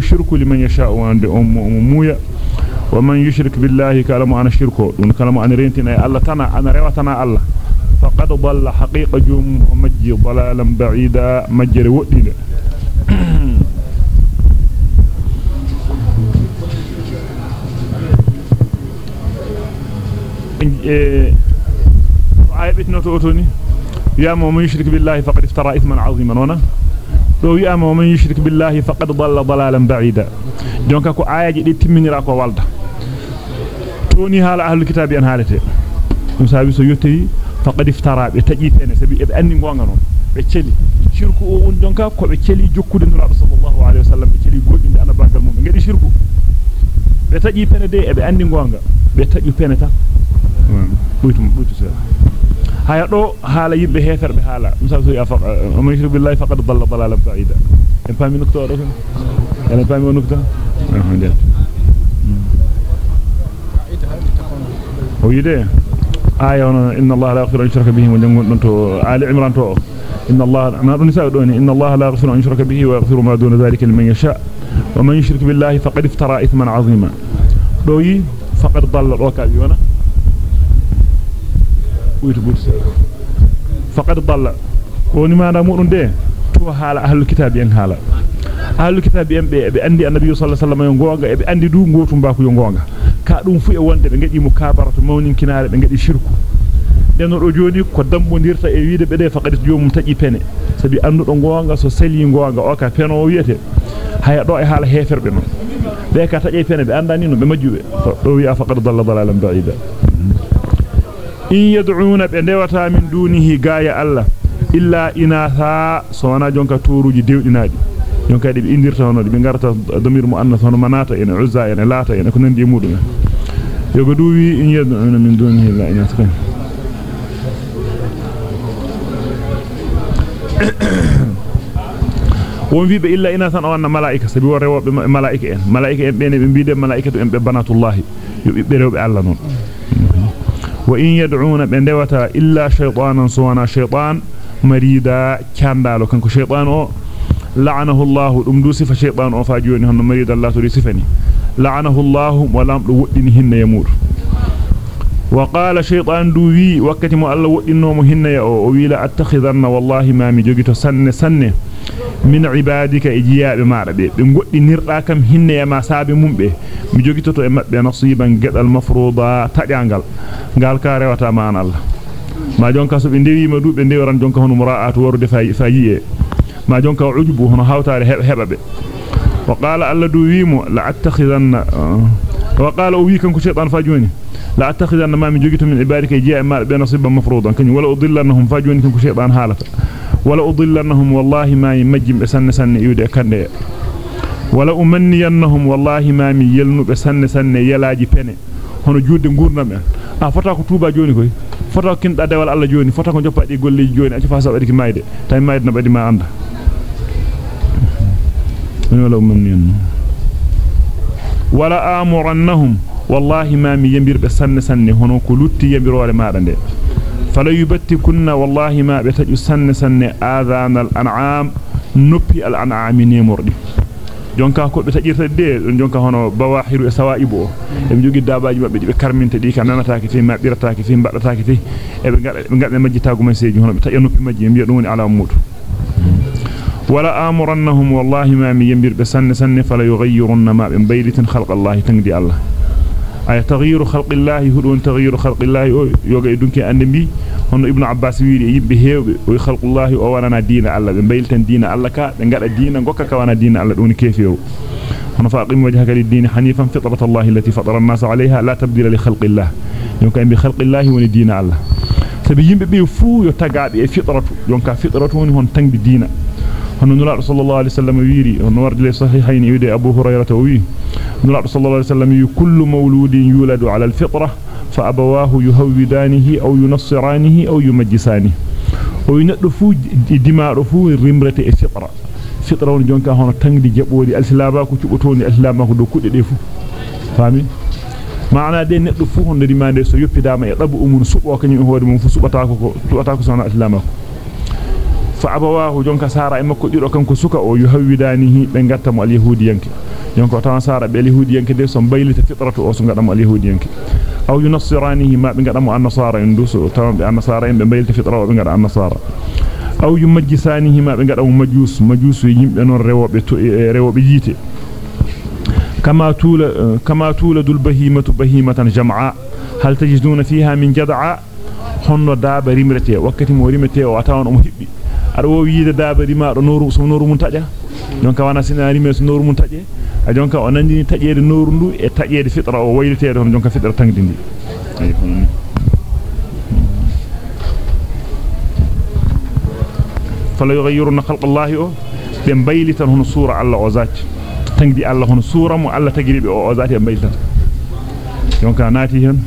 shirku liman yasha wa ande o mo muya ومن يشرك بالله كلام أنا الشرك دون كلام عن رنتنا الله تنا انا رواتنا الله فقد ضل حقيقة جم ومج ضلالا بعيدا مجر وقتنا إيه عيبتنا توتوني يا من يشرك بالله فقد افترى اثما عظيما وأنا ونا لو يا من يشرك بالله فقد ضل ضلالا بعيدا دونك كو آية دي تمنيرا كو والدا توني حال أهل الكتاب أن حالته مسابي سو يوتي فقد افترى بتجي فين سبي أني غونغا نون بتشلي shirku o won donka ko be celi jokkude nuraado sallallahu alaihi wasallam be celi goddinde ana bangal mum ngadi shirku be taji pene de e be andi gonga be taji pene ta buytum buytu sa musa so ya faqa ma yushrik billahi faqad dalla dalalan ba'ida en pami nokto do en en pami nokto o yide aya on inna allaha la yaghfiru an yushraka bihi wa jangon to ali imran to إن الله ما نساء دوني إن الله لا يغفر أن يشرك به ويغفر ما دون ذلك لمن يشاء ومن يشرك بالله فقد افترى إثما عظيما دوي فقد ضل روكا بيونا فقد ضل وني ما نامون ده تو حال أهل الكتاب ين حال أهل الكتاب ين بأندي النبي صلى الله عليه وسلم ينغوغا بأندي دو غوتو باكو ينغوغا ka dum fu e wonde be ngadi mukabaratu mawnin kinaare be ngadi shirku deno do joni ko dambondirta e wiide be de faqadis jomum taji pene sabi andudo gonga so sali gonga o ka peno o wiete haya do e hala heferbe non be ka taji pene be andani no be majjube do wi faqad dalla dalalan ba'ida in yad'una be dewata min dunihi gaaya alla illa inatha sona jonka toruji dewdinaadi jonka de be indirta hono be garta damir mu annas hono manata en uzza en lata en ko nandi mudum yogo duwi in yad'una min dunihi la inatha won wiibe illa ina tan on malaika sabi won rewobe malaika en malaika en bene be biide malaikatu en be banatullah yo be rewbe alla non wa وإن يدعون من دوتا إلا شيطانا سوانا شيطان مريدا كاندالو كنكو شيطان أو لعنه الله. أمدوسف شيطان أو فاجوني هنو مريدا لا تريسفني لعنه الله ولم لوئنهن يمور. وقال شيطان دوي وكتم الله وإنهم هن يأوي لأتخذن والله ما مجوغت سنة سنة. من عبادك إجياء بماربي بمقل نرأكم هن يما سابي ممبي مجوغت تأمت بنصيبا قد المفروضة. تأتي عن قال. قال كاري وتامان الله. ما جونك سب اندوي مدوب اندوي ران جونك هنو مراعات ورد فايي ما جونك عجب هنو هاوتار هبب وقال الله دوي لأتخذن آه. وقال أويكم كشيطان فاجوني. لا أعتقد أن ما من جوجته من عبارك يجيء ما بين صيبا مفروضا. كني ولا أضل أنهم فاجون كنكو شيطان حالة. ولا أضل أنهم والله ما يمجم سن سن يودع كني ولا أمني أنهم والله ما من يلنب سن سن يلاجي بني. هنو جود نقرنا من. آه، أفتاكو توبا جوني فتاكو كنت أدوال الله جوني. فتاكو جبا دي قول لي جوني. أجفا سأريك ما يدي تاي ما يدنا ما عنده. ولا آمرنهم. Wallahi ma mi yambir be sanne sanne hono ko lutti yambirore maada de فلا يبتكن والله ما بتجو سن سن آذان الأنعام نبي الأنعام نيمردي jonka ko be tajirta de jonka hono bawahiru e sawaibu e jogi dabaji mabbe be karminte di kan nanataake fi mabbirataake fi baddataake fi e be ngada be ngada majjitaago man seji hono be taja noppi majji biya dum woni ala mudu amurannahum wallahi ma mi yambir be sanne sanne fala yughayyirunna ma be baylitin khalqa allah tangdi allah ay taghyiru khalqillahi hudun taghyiru khalqillahi o yoga e dunki ande bi hono ibnu abbas wiiri yimbe heewbe o khalqullahi o wanana diina alla be baylten diina alla ka be ngada diina gokka ka wana diina alla dun kefewo hono faqim wajhaka lid-din hanifan fitratallahi allati fatara an-nas 'alayha la tabdila li khalqillah yonka bi khalqillahi woni diina alla sabi yimbe be fu yo tagabe e fitratu yonka fitratu woni hon tangdi diina wi nula sallallahu alaihi wasallam yu kullu mawludin yuladu ala alfitra fa abawahu yuhawidanihi aw yunassiranihi aw yumajjisanihi o neddo fu dimaado fu rimrete e fitra fitra won jonka hono tangdi jabodi alsilaba ko cubotoni alsilaba ko do kudde de fu fami maana de neddo fu hono dimande so yoppidama e dabu umun subo kanyum hoore mum fu subata ko subata ko sona alsilaba ko fa abawahu jonka sara e makko dido kanko suka o yuhawidanihi be gattamo al yahudiyanke jonka tawan sara be al yahudiyanke de so baylita fitratu o so gadamo al yahudiyanke aw yunassiranihi ma be gadamo an nasara induso tawan be an nasara be baylita fitra o be gada an nasara aw yumajjisanihi ma be gadamo majus majus yimbe non rewobe to rewobe jite kama tula kama tuladul bahimatu bahimatan jam'a hal tajiduna fiha min jad'a honno daaba rimrete wakkati mo rimete o atawan o hibbi ada wo wiide daaba rima do noru so noru mun taja donc wana sinari me so noru mun taje a jonka o nandini tajeede noru ndu e tajeede fitra o wayliteede hon jonka fitra tangdindi fala yughayyiruna khalqa allahi o be baylitan hono sura alla o zaati tangdi alla hono sura mo alla tagiribe o o zaati e baylitan jonka naati hen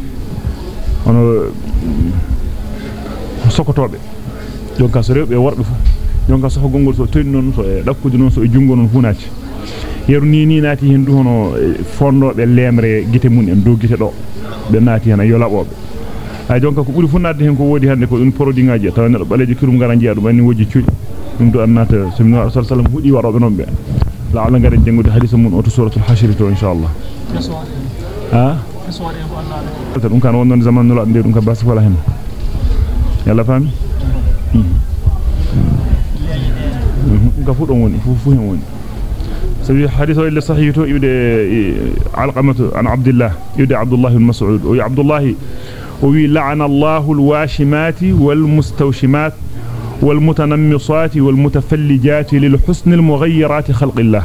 hono sokotobe jonka so rewbe worbe fu jonka so gongol so toyni non so e dakkude non so e jungo non funati yeru ni ni naati hen du hono fondobe lemre gite mun en do gite do be naati hen yo labobe ay jonka ko buri funnade hen ko wodi hande ko dun produit ngaaji taw neddo baleji kirum ngara jiya dum anni woji cuudi dum do annata sallallahu alaihi wasallam hudi warobe non be la ala ngare jengude hadisa mun o to suratul hashr to inshallah ha dum kan wonnon zaman nula ande dum ka bas wala hen yalla fami ka fu don woni fu fu hen woni sabi hadith illa sahih to yude alqamatu an abdullah yude abdullah ibn mas'ud o abdullah o wi la'ana allah alwashimat walmustawshimat والمتنمصات والمتفلجات للحسن المغيرات خلق الله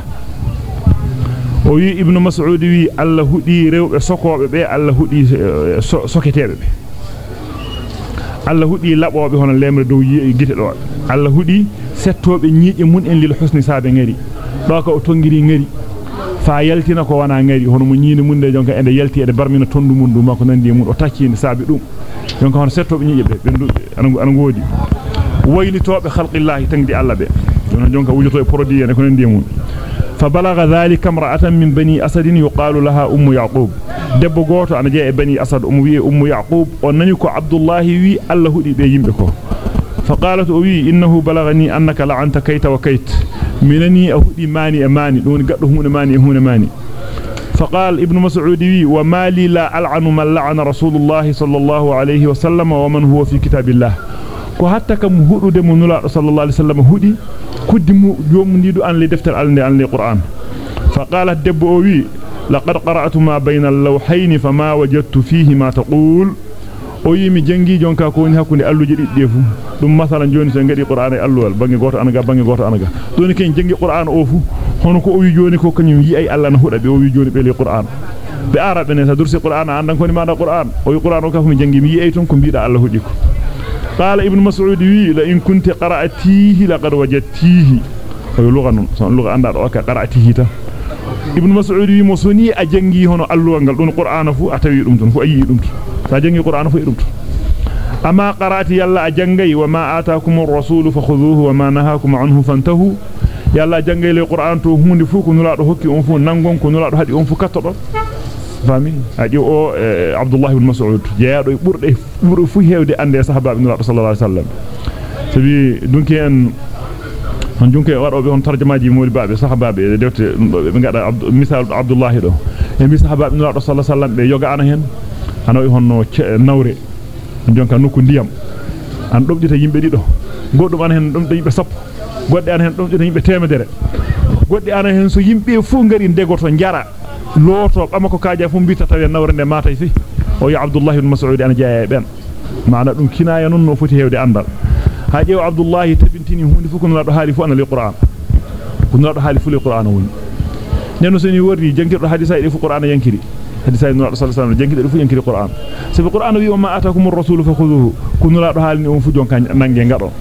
o wi ibnu mas'ud wi allah hudi rewbe sokobe be allah hudi soketebe be Allah hudi labobe hono lemre dow gite do Allah hudi settobe nyiije mun en lil husni saabe ngari do ko o tongiri ngari fa yaltina ko wana ngari hono mo nyiini mun de jonka ende yalti ede barmina tondu mun dum ko nandi mun o takkini saabe dum jonka hono settobe nyiije be bendu an ngodi waylitobe khalqillahi tangdi Allah be jonka wujuto e produit en ko nandi mun فبلغ ذلك امرأة من بني أسد يقال لها أم يعقوب. دب غوتو أنا جاء بني أسد أم وي أم يعقوب وننكو عبد الله وي الله دي بيمبكو فقالت وي إنه بلغني أنك لعنت كيت وكيت. منني أهدي ماني أماني دون قد هون ماني هون ماني. فقال ابن مسعود وي وما لي لا ألعن من لعن رسول الله صلى الله عليه وسلم ومن هو في كتاب الله. Ko hatta kam hudude mo nula sallallahu alaihi wasallam hudi kuddi mu jomum ndidu an li defter alne an li qur'an fa qalat debbo o wi laqad qara'tu ma bayna al-lawhayn fama wajadtu fihi ma taqul o yimi jangi jonka ko woni hakkunde alluje didde fu dum masalan joni so ngadi qur'an e alluwal bangi goto anaga bangi goto anaga doni ken jangi qur'an o fu hono ko o wi joni ko kanyum yi ay allah na huda be o wi joni be li qur'an be arabe ne sa dursi qur'an andan ko ni ma da qur'an o wi qur'an o ka fu jangi mi yi ay ton ko biida allah hudi ko قال ابن مسعود وي لئن كنت قرأتيه لقد وجدتيه. أي لغة نون لغة عندها أوكا قرأتيه تا. ابن مسعود وي مسوني أجنجي هنا اللغة قال دون القرآن فو أتوي دمتون فو أي دمتون فأجنجي القرآن فو دمتون أما قرأت يلا أجنجي وما آتاكم الرسول فخذوه وما نهاكم عنه فانتهوا. يلا أجنجي القرآن تو هون فو كنولا هكي أنفو نانغون كنولا هدي أنفو كتر fami aji o Abdullah ibn Mas'ud jeeado e burde burde fu hewde ande sahaba ibn sallallahu alaihi wasallam sabi dunki en on junke wadobe on tarjumaaji moli baabe sahabaabe e defte be ngada misal Abdullah do e mi sahaba ibn sallallahu alaihi wasallam be yoga ana hen ana honno nawre jonka nokku ndiyam an dobdita yimbe dido goddum ana hen dum yimbe sappo godde ana hen dum yimbe temedere godde ana hen so yimbe fu ngari degoto njara looto bama ko kaaja fu mbita tawe nawrende matay fi o ya abdullah ibn mas'ud an jaaya ben maana dum kinaya non no foti hewde andal ha jeew abdullah tabintini hunde fu ko no do haali fu an li qur'an ko no do haali fu li qur'an woni neno seni wordi jangirdo hadisa e fu qur'an yankiri hadisa ibn sallallahu alaihi wasallam jangirdo fu yankiri qur'an sabi qur'an wi ma atakum ar-rasul fakhuduhu kunu la do haali ni on fu jonka nange ngado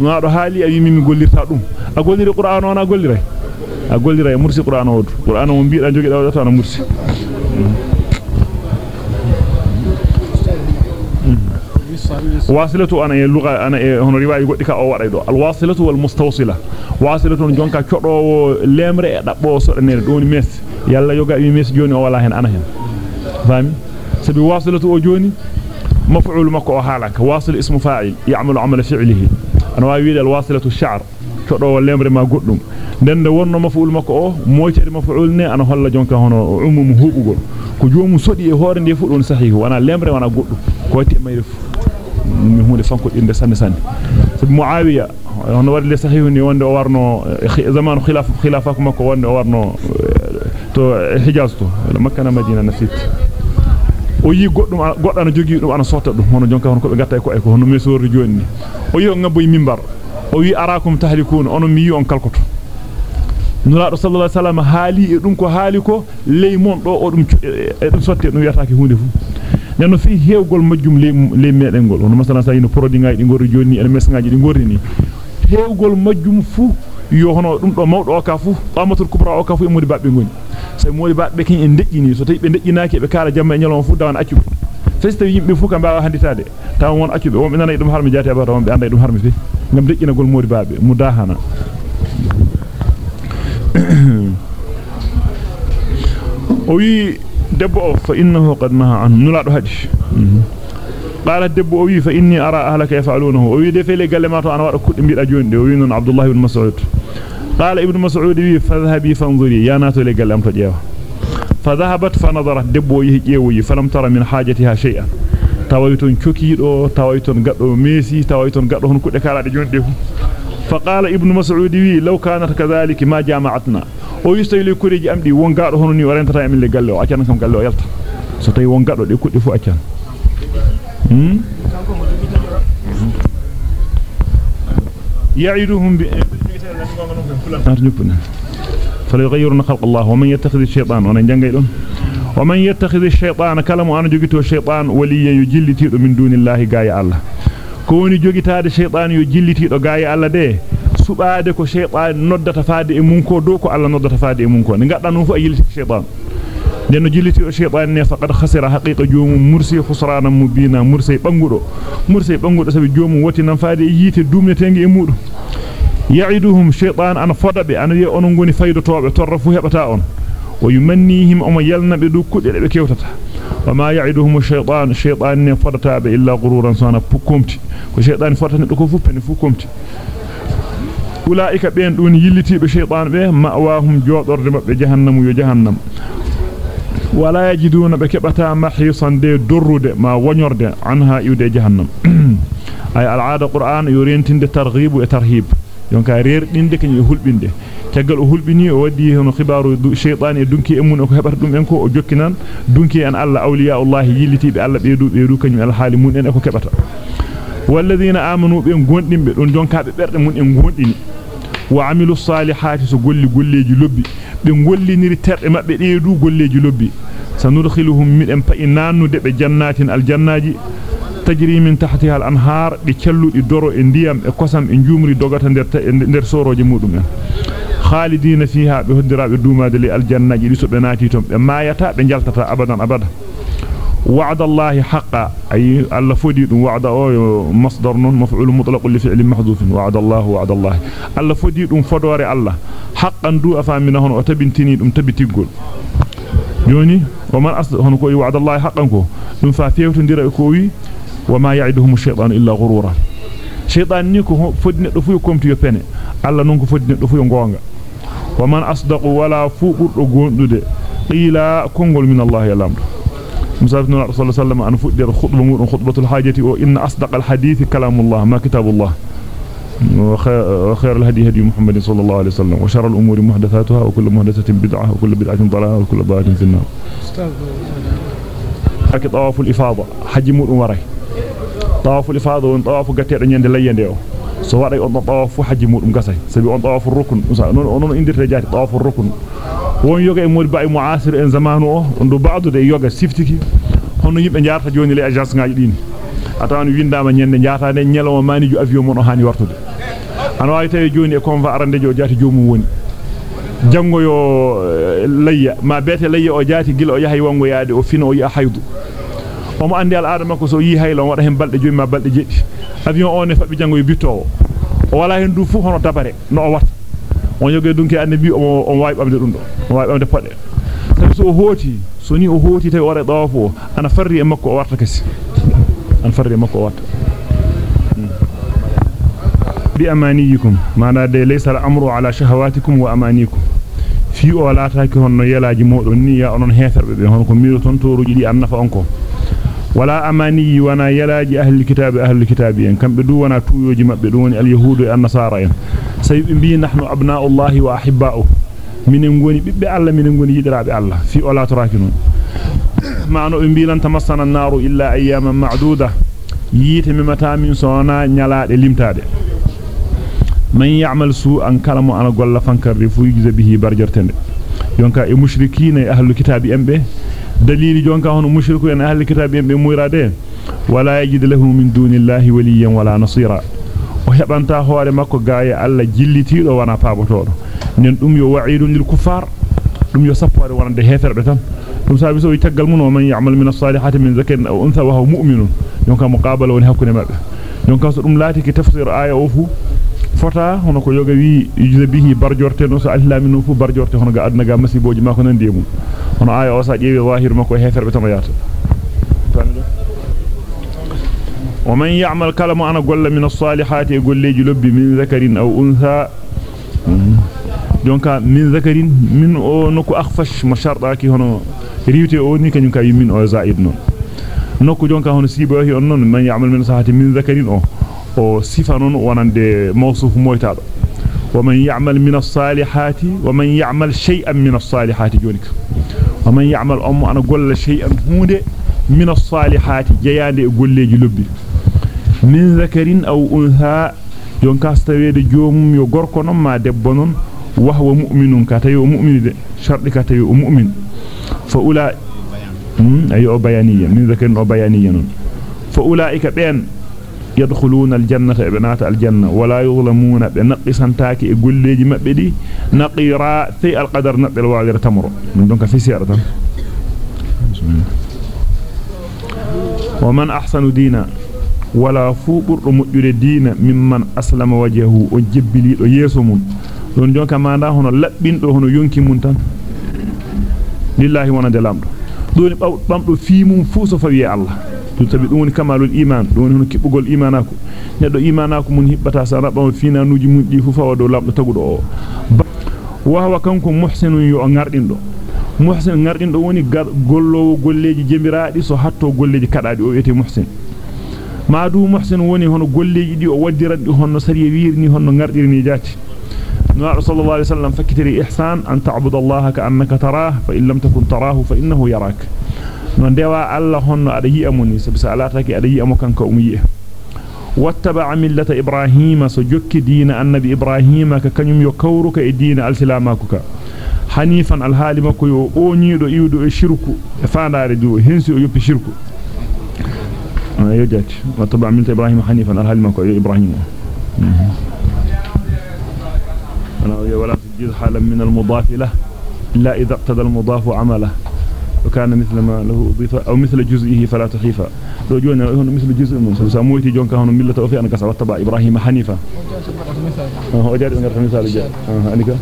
no do haali ayi mimi gollirta dum a golliri qur'an on a golliray a gollira e mursi qur'an o qur'an o biida jogi daw to ana mursi wasilatu ana e lugha ana e hono riwaayi goddi ka o waday do al wasilatu wal mustawsila wasilatu jonka codowo lemre e dabbo so danere doni mes yalla yoga mi mes joni o wala hen ana hen fami sabi wasilatu o joni maf'ul makko o halaka wasil ismu fa'il ya'malu 'amala fi'lihi ana wa wiide codowo lemre ma goddum den de wonno maf'ul makko o moytede maf'ul ne ana holla jonka hono umum hubugol ko joomu sodi e hoore de fu don sahihu wana lemre wana goddu ko ti mayre mi hunde fanko inde sanne sanne sabi muawiya hono warde sahihu ni wonde o warno zamanu khilaf khilafakum makko wonde o warno to hijaz to makkana madina nasit o yi goddum goddo ana jogi dum ana sotta dum hono jonka hono ko be gatta ko e ko hono mesorri joni o yi ngabboy mimbar e dum ko haali ko ley mon do o dum e dum sotte dum yataake hunde fu nenno fi hewgol majjum le le meden gol hono masalan sa yino produit ngaaji di ngori joni en mesngaaji di ngori ni hewgol majjum fu yo hono dum do mawdo o ka fu qamatul kubra o ka fu e modi babbe ngoni say modi babbe kin en dejjini so tay be dejjinaaki be kala jamma e nyalon fu dawan accu festa yimbe fu ka mbaawa handitaade taw won accu be won be nana dum harmi jaati abata won be anda dum harmi fi ngam dejjina gol modi babbe mudahana o wi debbo o fa innahu qad naha an nulado hadi qala debbo o wi fa inni ara ahlaka yaf'alunahu o wi de fele galle ma to ana wada kudde biida joni de o wi non abdullah ibn mas'ud qala ibn mas'ud wi fadhhabi fanzuri ya nato le galle am to jeewa فذهبت فنظرت دبوي جيوي فلم ترى من حاجتها شيئا. تويتون كوكيدو تاويتون غادو ميسي تاويتون غادو هن كودي كالادي جوندي فقال ابن مسعود وي لو كانت كذلك ما جامعتنا. أو يستيلي كوريجي أمدي وون غادو هنوني ورنتا امين لي غالو اتيان كان غالو يالتا ستاي وون غادو دي كودي فو اتيان يعيدهم ب نعم. فليغيرن خلق الله. ومن يتخذ الشيطان وأنا نجايدون ومن يتخذ الشيطان كلام أنا جوجيتو الشيطان وليا يجلتي من دون الله غاية الله. كوني جوجيتاد الشيطان يجلتي دو غاية الله دي سوباده كو شيطان نودتا فادي مونكو دو كو الله نودتا فادي مونكو. نغادا نوفو ايلي الشيطان den jilliti o sheitan ne faqad khasira haqiqa joomu mursi khusranan mubina mursi bangudo mursi bangudo sabi joomu wati nan faade yite dumnetengi e يعدهم شيطان أن فضب أن يأنغني فايد طواب ترفوه بتاؤن ويمنيهم أما يلن بدو كدل بكيوتته وما يعدهم الشيطان الشيطان فضتاب إلا غرورا صانا فكمت. وشيطان فضتاب لكفوبا فكمت. أولئك بين دون يلتي بشيطان به مأواهم جوضر رمب جهنم يجهنم ولا يجدون بكبتا محيصا دي در ما ونور دي عنها يودي جهنم. *clears throat* أي العادة قرآن يورينتين دي ترغيب وترهيب. Tarhib yonka reerdinde kany hulbinde tagal o hulbini o waddi hono khibaru shaytan e dunki emun ko hebata dum en ko o jokkinan dunki an alla awliya allah yillitibe alla be du be du kany al halimun en e ko kebata walladheena amanu be gondimbe don jonkabe berde mun en gondini wa amilu salihati so golli golleji lobbi be golliniri terde mabbe deedu golleji lobbi sanudkhiluhum min en pa'i nanude be jannatin aljannaji e e kosam e njumri dogata der der soroje mudum en khalidina fiha be hoddiraabe duumade li aljannaji diso be naati tom be mayata be jaltata abadan abada وعد الله حقا أي الله فدي وعد مصدر مفعول مطلق لفعل محذوف وعد الله وعد الله الله fodore Allah haqqan du afamina hono tabintini dum tabitigol joni ومن أصدق هنو كوي وعد الله حقا فافيوتندira ko wi وما يعدهم الشيطان إلا غرورا. شيطان نيكو pene Allah non ko foddi do fu yo gonga ومن أصدق ولا gondude qila kongol min Allah ya lamdo مسافر الرسول صلى الله عليه وسلم أن فدر خطبة مور خطبة الحاجة وإن أصدق الحديث كلام الله ما كتاب الله. وخير الهدي هدي محمد صلى الله عليه وسلم. وشر الأمور محدثاتها وكل محدثة بدعة وكل بدعة ضلالة وكل ضلالة في النار. أكي طواف الإفاضة حج مور طواف الإفاضة وإن طواف قتير أن يندي لين ديو so waday on tawaf haji mudum gasay sabi on tawaf rukun non on indirte jati tawaf rukun won yoga e modi ba'i muasir en zamanu o on do baadu de yoga siftiki hono yimbe jaarta joni le agence ngaaji dini atawani windama nyende jaata de nyeloma maniju avion mon o hani wartude an wawi tawi joni e conva arande jo jati jomum woni jango yo layya ma bete layya o jati gila o yahay wango yaade o fino o yi haydu omo andi al aada makko so yi haylo wada hen balde jomi ma balde jeddi avion on e fabbi jango yo bitto o wala hen du fu hono dabare no o watta on yoge dunki ande bi o on wawi bamde dum do on wawi bamde podde tabi so o hoti so ni o hoti tawi ore dawafo ana farri e makko o warta kasi an farri e makko o warta bi amaniyikum mana de laysa al-amru ala shahawatikum wa amanikum fi o laataaki honno yelaaji modon ni ya onon heferbe be hon ko miro ton toruji di annafa on ko wala amani wana yalaaji ahli kitabi ahli kitabi en kambe du wana tuyoji mabbe dum woni al yahudu e an-nasara en saybi bi nahnu abna'ullahi wa ahibba'u minen goni bibbe alla minen goni yidiraabe alla fi o laatoraki non maano be bilan tamassana an-naru illa ayyaman ma'duda yite mimata min sona nyalaade limtaade man ya'mal su'an kalamu ana golla fankarde fu yujza bihi barjartende yonka e mushrikina e ahlul kitabi embe mushriku en ahlul kitabi embe muyrade wala yajid lahu min dunillahi waliyan wala nasira o hebanta hoore makko gaaya alla jillitido wana paabotodo nen dum yo wa'idun lil kuffar dum yo sappore wonande heferbe tan dum sabi so taggal mun o man ya'mal min as-salihati min zakarin aw untha wa huwa mu'minun yonka muqabala woni hakkunde mabbe yonka so dum laati ki tafsir aya o fu fota hono ko yoga wi yujza bihi barjorte no so alislami no fu barjorte hono ga adna ga masiboji mako nan demu hono aya o sa jeewi wahir mako heferbe tan yata ومن يعمل كلام أنا قول من الصالحات يقول جلب من ذكر أو انثى دونك من ذكر من أو نكو اخفش مشارطاكي هنا ريوتي أو ني كنيو كاي من أو زائد نون نكو دونك هنا سيبو هي نون من يعمل من صالحات من ذكر أو أو صفه نون ونande موصوف مويتادو ومن يعمل من الصالحات ومن يعمل شيئا من الصالحات جونك. ومن يعمل أم أنا قول شيئا هوند من الصالحات جياند قول لي جلبي من ذكر أو أنثى جونك استويد جوم يغركون ما دبنون وهو مؤمن كتيو مؤمن شرط كتيو مؤمن. فأولا أي أبيانية من ذكر أبيانية فأولئك بين يدخلون الجنة بنات الجنة. ولا يظلمون. بنقص انتاك يقول لي جمع بدي نقيرا في القدر نقل وعلي رتمر من دونك في سيارة. ومن أحسن دينا. ولا فوبر مؤجر دينا ممن أسلم وجهه. وجبلي ويسم من دونك ما دا هنا لبين دو هنا ينكي منتن لله وأنا دلام دوني بام دو فيمون فوسو فوي الله. To tabi dum woni kamalul iman don hono kibugol imanako neddo imanako mun hibbata sa rabba fina nuji mun di fu fawa do lamdo tagudo o wa huwa kankum muhsinun yu ngardindo muhsin ngardindo woni gollowo golleji jemiraadi so hatto golleji kadaadi o yete muhsin maadu muhsin woni hono golleji di o waddirandi honno sariya wirni honno ngardirni jati nabi sallallahu alaihi wasallam fakitiri ihsan an ta'budu allaha ka annaka tarah fa in lam takun tarahu fa non dewa alla honno ada yi amuni sabi sa alata ki ada yi amo kanka um yi wattaba millata ibrahima so jokki diina annabi ibrahima ka kanyum yo kawruka e diina alsilamakuka hanifan alhalimako yo onyido iwdo e shirku e faandare du hensi o yoppi shirku يجات وطبع ملة إبراهيم حنيفا الهل مكو إبراهيم ولا تجيز حالا من المضاف له إلا إذا اقتدى المضاف عمله وكان مثل ما له أضيف أو مثل جزئه فلا تخيفا لو جونا هنا مثل جزء من سمويتي جون كهون ملة وفي أنا كسر وطبع إبراهيم حنيفا هو جاري من غير مثال جاء أنك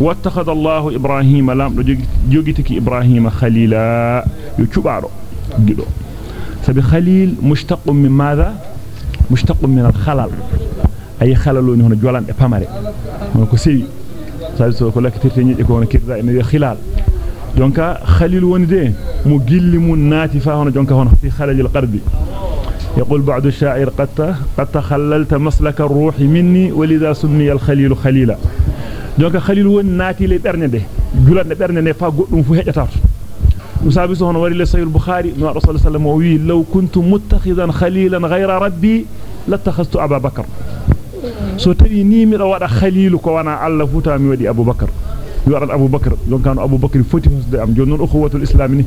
واتخذ الله إبراهيم لام جوجتك إبراهيم خليلا يكبارو جدو سبي خليل مشتق من ماذا مشتق من الخلل أي خلل هنا جولان إبامري هناك سي سالسو كل كتير نيجي كون كذا إنه خلال جونكا خليل وندي مجل من ناتفا هنا جونكا هنا في خلل القرب يقول بعض الشاعر قد قد تخللت مسلك الروح مني ولذا سمي الخليل خليلا donc khalil woni naati le berne de julande berne ne fa goddum fu hejjata to musabi so hono wari le sahih bukhari no rasul sallallahu alaihi wasallam wi law kuntu muttakhidan khalilan ghayra rabbi latakhastu abubakar so tawi ni mi do wada khalilu ko wana allah futa mi wadi abubakar mi wada abubakar donc kan abubakar foti hosde am jonnon ukhuwatul islam ni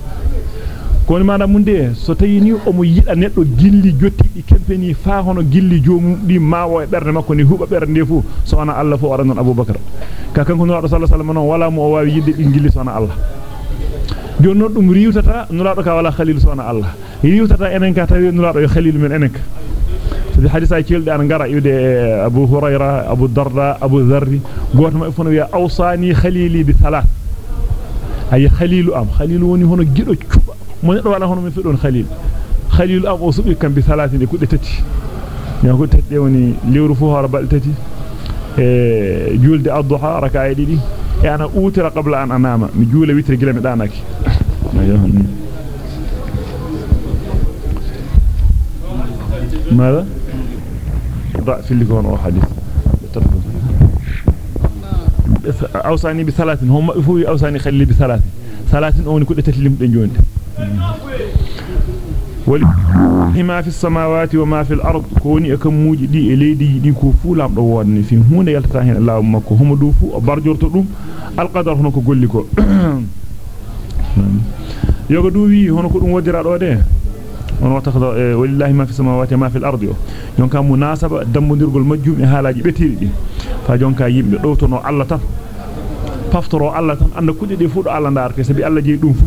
koni mana munde so tawi ni o mo yida neddo gilli jottidi kempeni fa hono gilli jomum di maawo e berde makko ni huba berde fu so wana allah fu wara non abubakar ka kanko no sallallahu alaihi wasallam non wala mo waawi yidde dingilli sona Allah jonnon dum riwtata nulaado ka wala khalil sona Allah riwtata enen ka tawi nulaado yo khalil men enen ka في حديث أكيل ده أنا قرأ يدي آه، أبو هريرة أبو الدرة أبو ذر قوات ما يفونه يا أوصاني خليلي بثلاث. أي خليل أم؟ خليلوني هنا جلو كبا ما نروى له هنا مثلون خليل. خليل أم أصبه كان بثلاث اللي كنت تتي. يعني كنت تتي وني اللي يرفوها رب التتي آه، جول دي الضحى ركا عيدي دي يعني أوتر قبل أن أنام. مجول ويتر قلم دانك ماذا؟ ضع في اللي كون حديث. awsani bi salatin hom mabbe fu awsani khalil bi salatin salatin on ko de tati limde jonde ولما في السماوات وما في الأرض. كوني أكموجي دي إليدي دي كوفو لام دو وادني في هون يلتا هنا الله مكو هم دوفو. برجورتو دوم. القدر هنا كو. غولي كو yogo du wi hono jonka munasaba dammondirgol majjum e halaji betiri di fa jonka yimbe dowtono Allah tan paftoro Allah tan anda kudi de fu do Allah ndarte sabi Allah jeyi dum fu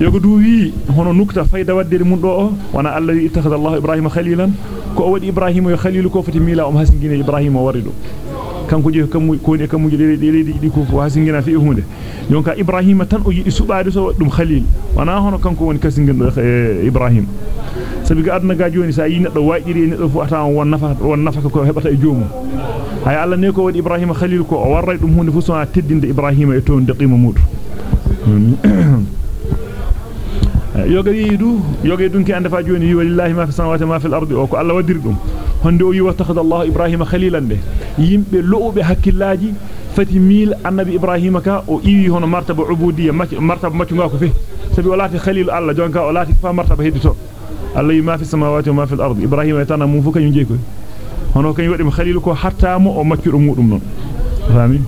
yogo du wi hono nukta fayda waddere mun do o wana Allah ittakhadha Allah Ibrahima khalilan ko wadi Ibrahima yo khalilu ko fati mila um hasingine Ibrahima warido kanko je kam ko ne kam je de di ko fu hasingina fi hunde jonka Ibrahima tan o yidi subaade so dum khalil wana hono kanko woni kasingen do Ibrahima sabi ga adna ga joni sa yi neddo waajiri neddo fu ata won nafa won nafa ko hebata e joomu hay Allah ne ko wadi Ibrahima khalil ko o warray dum hunde fu so teddinde Ibrahima e to de qima mudu yoga du yoga dunki anda fa joni walillahi ma fi samawati ma fil ardi o ko Allah wadiri dum honde o yi wattakhadha Allah Ibrahima khalilan de yimbe lo'ube hakkillaji fati mil annabi Ibrahima ka o iwi hono martaba ubudiyya martaba macunga ko fe sabi walati khalil Allah jonka o lati fa martaba hedito Allah ma fi samawati wa ma fil ardi Ibrahima tana mum fu kanyum jeekoy hono kany wadi khalil ko hatta mo o maccudo mudum non fami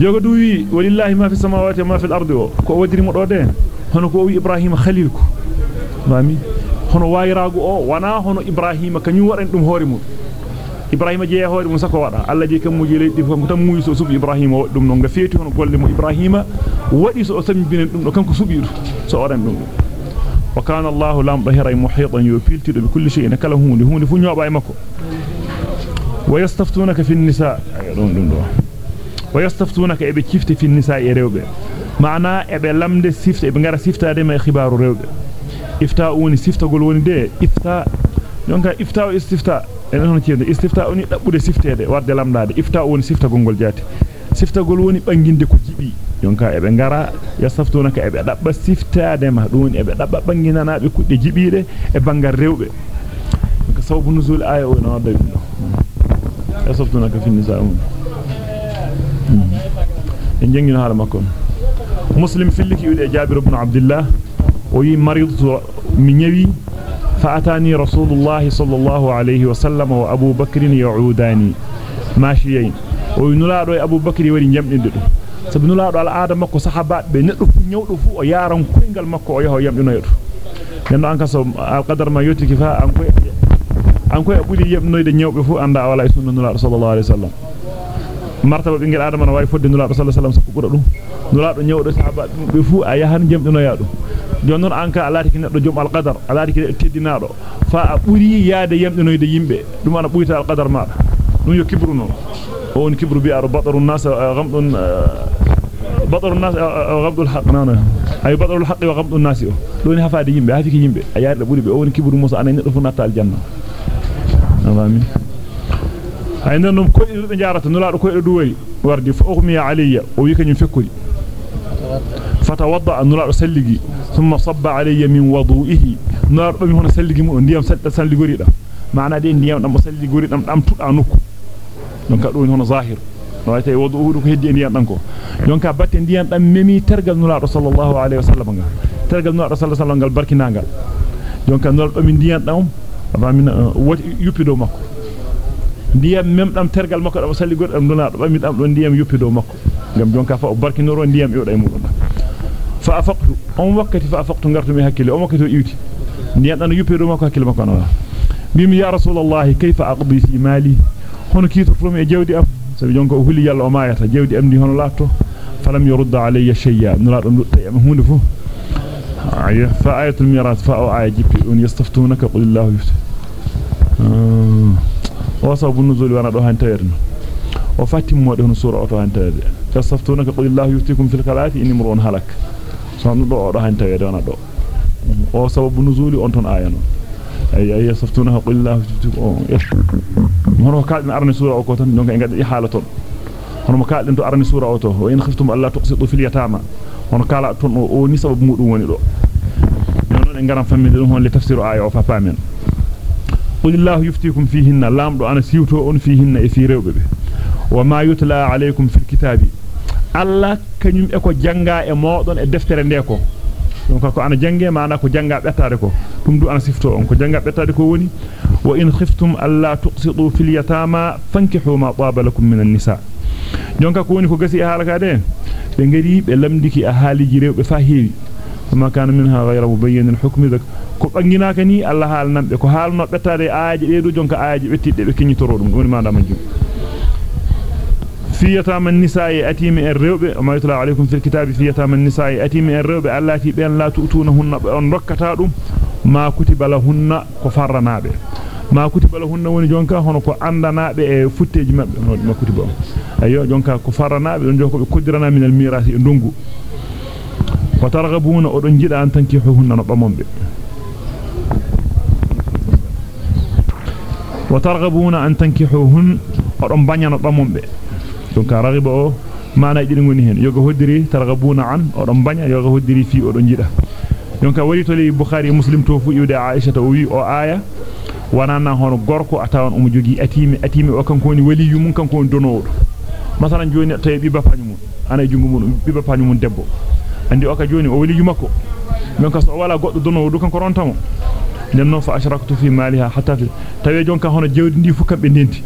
yoga du wi walillahi ma fi samawati ma fil ardi ko wadiri mo do de hono ko wi ibrahima khalil ko fami hono wayrago o wana hono ibrahima kanyum wadan dum hoore mum ibrahima je hoore mum sako wada alla je kam muji leedi fo tam muyi so subi ibrahima dum non nga feeti hono golle mo ibrahima wadi so o sambinen dum do kanko subiru so odan dum wa kana allah lam dahira muhitan yufiltidu bi kulli shay'in kala hunde hunde fu nyoba e makko wa yastaftunaka fi an-nisa dum dum do ويستفتونك ابي كيفت في النساء رewbe maana ebe lamde sifta ebe ngara siftade ma khibaru rewbe ifta woni siftagol woni de ifta donka ifta o istifta en hono ciede istifta woni dabbude siftede warde lamdade ifta woni siftagol gol jati siftagol woni banginde ko jibi donka ebe ngara yastaftunaka ebe dabba siftade ma dum ebe dabba banginanabe kudde jibide e bangal rewbe donka sababu nuzul aya o no wadda dum yastaftunaka fi nisaa en jangino hala makko muslim filliki yude jabir ibn abdullah mashiyayn o nulaado e abu bakr wari jamdinde dum sabu nulaado al aada makko sahaba be neddo fu nyawdo fu o yaran koyngal makko o yaho yamdino yodo nendo an kaso al qadar ma yotiki fa an koy an koy buri yamnoyde nyawbe fu anda wala sunna nulaado sallallahu alayhi wa sallam martaba bingel adama no way fodde nulado sallallahu alaihi wasallam sakko bura dum nulado nyawdo sahaba be fu a yahan jemdino yaado jonnon anka alati ki neddo jom alqadar alati ki teddinado fa buri yaade yemdinoyde yimbe dum ana buyta alqadar ma dum yo kibru non o on kibru bi ar batarun nas ghamdun batarun nas ghamdul haqq nana ay batarul haqq wa ghamdun nas o doni hafaade yimbe hafi yimbe a buri be on kibru musa ana neddo fu natta aljanna amin ay nanum ko be jaarata nulaado ko e duway wardi fa ukhmiya alayya o wi kanyum fekkuri فتوضأ النور سلجي ثم صب علي من وضوئه. نار بمن هنا سلجي نيام سد سلجي قريدا معنى دين نيام نام سلجي قريدا نام نام تطع نوك نك روين هنا ظاهر. رأيت وضوءه كهدي نيام نكو يوم كبت نيام نام ممي ترجع النور رسول الله عليه وسلم عنه ترجع النور رسول الله صلى الله عليه وسلم عنه البركة نعه يوم كنور من آه، نيام نام أبا من يبدو ماكو ndiyam mem dam tergal makko dam salli godam duna do bami dam do ndiyam yuppido makko ngam jonka fa o barkinoro ndiyam yoda e mudum fa afaqtu on wakkati fa afaqtu ngartu mi hakkile on wakkati o iwti ndiyam dan yuppido makko hakkile makko no bimi ya rasulullah kayfa aqdi fi mali hono kito promi e jawdi am sabi jonka o huli yalla o mayata jawdi am ni hono latto falam yurda alayya shay'a nula dum tayyam hunde fu fa ayatul miras fa o aya jippi on yastaftunaka qul illahu yufti hantayede tasaftunaka qul illahu yuftikum fil kalati inni murun halak so do o do hantayede wana do o sababu nuzuli on ton aya non ay ay yasaftunaka qul illahu yuftikum hono kalden arni sura o ko tan donc e ngadi halaton hono mo kalden to arni sura o to wa in khiftum alla tuqsitu fil yatama hono kala ton o ni sababu mudum woni do non en garam famide dum hon le tafsiru aya o fa pamen قل الله يفتيكم فيهن لامدو أنا سيوتو اون فيهن e fi rewbe be وما يتلى عليكم في الكتاب الله كنيم اكو جانغا e e donc ko ana jange maana ko janga bettade ko dum du ana sifto on ko janga bettade ko woni wa in khiftum alla tuqsidu fil yatama fankihu ma taba lakum min an-nisa donc ko woni ko gasi e halaka de be ngari be lamdiki a haliji rewbe fa heewi kana minha ghayra mubayyin al-hukm dak ko banginaaka ni alla haal nambe ko haalno bettade aaji deedu jonka aaji bettide be kinyitoro dum woni ma dama jum في يتامى النساء أتيم الروب وما يطلع عليكم في الكتاب في يتامى النساء أتيم الروب التي بين لا تؤتونهن أن ركتادم ما كتب لهن كفرنا به ما كتب لهن وني جونكا هون كو عندنا به فتيجي مبه ما كتب. ايو جونكا كفرنا به جونكو كدرنا من الميراث. ndungu فترغبون أدن جدا أن تنكحوهن نطمون بي وترغبون أن تنكحوهن أدن بانيا نطمون بي دونك رغب أو ما نجدين منهن يغهدري ترغبون عن أدن بانيا يغهدري في أدن جدا. دونك ولي تولي بخاري مسلم توفو يودي عائشة ووي أو آية. وانانا هون غوركو أتاوان أمجوغي أتيمي أتيمي وكانكوني ولي يمون كانكون دونور. مثلا جوني تيبي بفاني مون أنا جنجو مون بفاني مون دبو. Andi o ka joni o wali yumako men ka so wala goddo donowo du kanko rontamo nenno fa ashraktu fi maliha hatta tawe jonka hono jewdi ndi fu kambe ndenti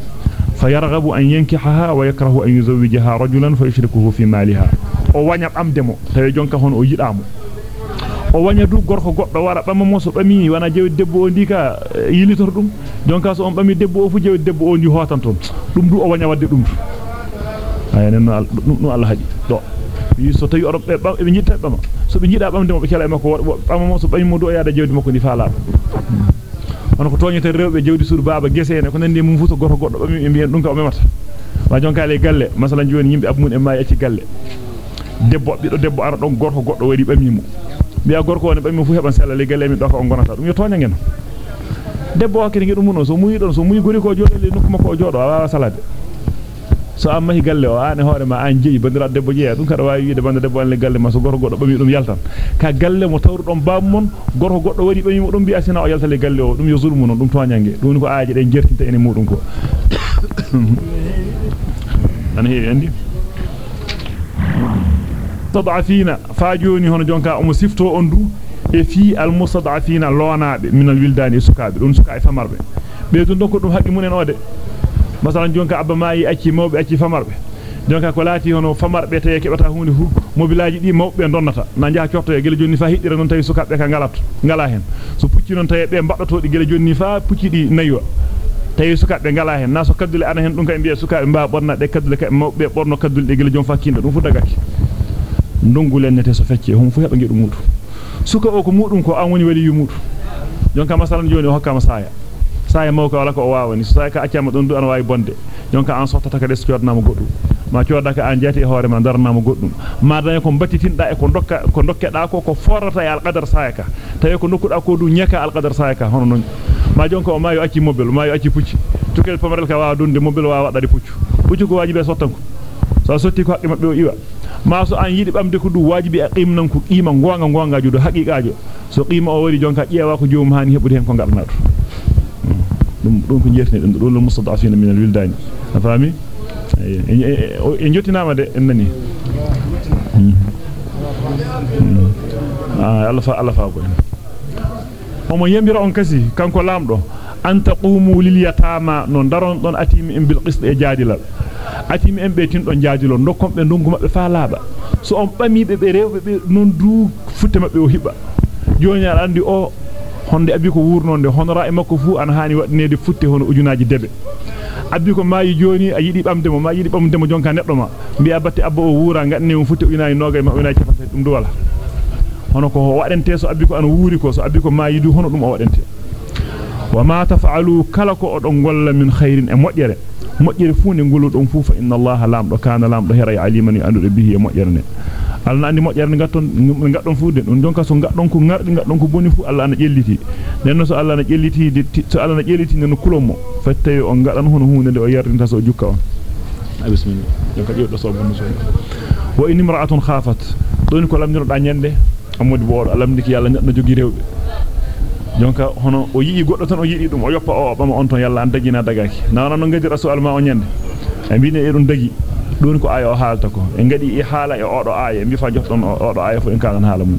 فيرغب أن ينكحها ويكره أن يزوجها رجلا فيشركه في مالها o wanya bamdemo tawi jonka hon o yidamo o wanya du gorko goddo wara bamma mo so bami wana jewi debbo o ndika yilitor dum jonka so on bami debbo o fu jewi debbo o ndi hotan ton dum du o wanya wadde dum ay nenno dum Allah haji do yi so tawi odo be be nyitta bama so be jida bamdemo be kala e makko bamma mo so bami mo do yaada jewdi makko ndi faala on ko toñete rewbe jewdi sur baba gesene ko nande mum futo goto goddo bami mbiyen dum ka o memata wa jonka le galle masalan joni yimbe abmun e ma yacci galle debbo bido debbo ara don gorko goddo wari bami mo biya gorko woni bami fu heban sella le galle mi do ko on gonata dum yo toña ngeno debbo hakiri ngedum mun so muyi don so muyi gori ko jodo le nokku makko o jodo wa salade so amma hi galle o an hoore ma an jeyi bandira debbo jeya dum kada waawi wiide banda debbo an galle ma so gorko goddo bami dum yaltan ka galle mo tawru don bam mon gorko goddo wari bami mo dum bi asina o yalta le galle o dum yo zulmu dum toñange dum ko aaji den jertinta ene mudum ko an heewi andi tad'afina faajoni hono jonka o sifto on du e fi al mustad'afina lonaabe min al wildani sukaabe dum sukaabe famarbe be dum ko dum haqqi munen ode mawbe acci famarbe jonka ko laati hono famarbe tay kebata hunde fu mobilaji di mawbe donnata na jaha ciorto e gele jonni fa hiddira non tay sukabe ka ngalat ngala hen so pucci non tay be mbaddoto di gele jonni fa pucci di nayo tay sukabe ngala hen na so kaddule ana hen dum kay biya sukabe mba borna de kaddule ka mawbe borno kaddule de gele jon fa kinda dum fu dagaki ndongulen nete so fecce hum fu heba ngedu mudu suka o ko mudum ko an woni wali yu mudu jonka masalan joni hokkama saya saya mawka wala ko o wawani so saya ka accama don du an wawi bonde jonka an sottata ka des ciodnama goddum ma ciodaka an jati e hoore ma darnama goddum ma dañ ko battitinda e ko dokka ko dokkeda ko ko forata e alqadar saya ka tawi ko nokkuda ko du nyaka alqadar saya ka hono non ma jonka o mayo acci mobile mayo acci pucci tukel pamarel ka wa dunde mobile wa wadade puccu puccu ko wajibe sottanko so sotti ko haqqi mabbe o iwa ma so an yidi bamde ko du wajibi a qimnan ko gonga gonga judo haqiqaajo so qima o wari jonka ƴeewa ko joom hani hebude hen ko ngarnado dum dum ko jertene dum dum mustadafina min alwildan afami e jottinama de en nani ah Allah fa Allah fa ko en omo yembira on kasi kanko lamdo an taqumu lil yatama non daron don atimi en bil qist e jaadilal atimi en be tin don jaadilo dokkom be ndungu mabbe fa laaba so on bamibe be rewbe be non du futte mabbe o hiba joni andi o honde abi ko wurnonde honora e makko fu an hani wadnede futte hono ujunaaji debe abbi ko maayi joni a yidi bamde mo ma yidi bamde mo jonka neddo ma biya batte abba o wura ngadne mo futte ujunaaji nogay ma ujunaaji capata dum duwala hono ko wadente so abbi ko an wuri ko so abbi ko maayi du hono dum o wadente wa ma taf'alu kala ko odon golla min khairin e modjere modjere fu ne ngolu don fu fa inna allaha lamdo kana lamdo hera aliman andude bihi e modjere ne Allah andi modjere ne gatton gaddon fu de don donka so gaddon ko ngardi gaddon ko boni fu Allah ana jelliti nenno so Allah ana jelliti so Allah ana jelliti nenno kulomo fatte on gadan hono hunde de o yardinta so jukka on bismillah donc joddo so bonno so wa in imra'atun khafat don ko lamdiro da nyande amodi bo alamdiki yalla neddo jogi rewbe jonka hono o yii goddo tan o yidi dum o yoppa o bama on ton yalla an dagina dagaki nana no ngadi rasul alma o nyande e bine e dum dagi دون كو ايو حالتكو ان غدي اي حالا اي اودو اي مي فاجوتون اودو اي فو ان كان حالم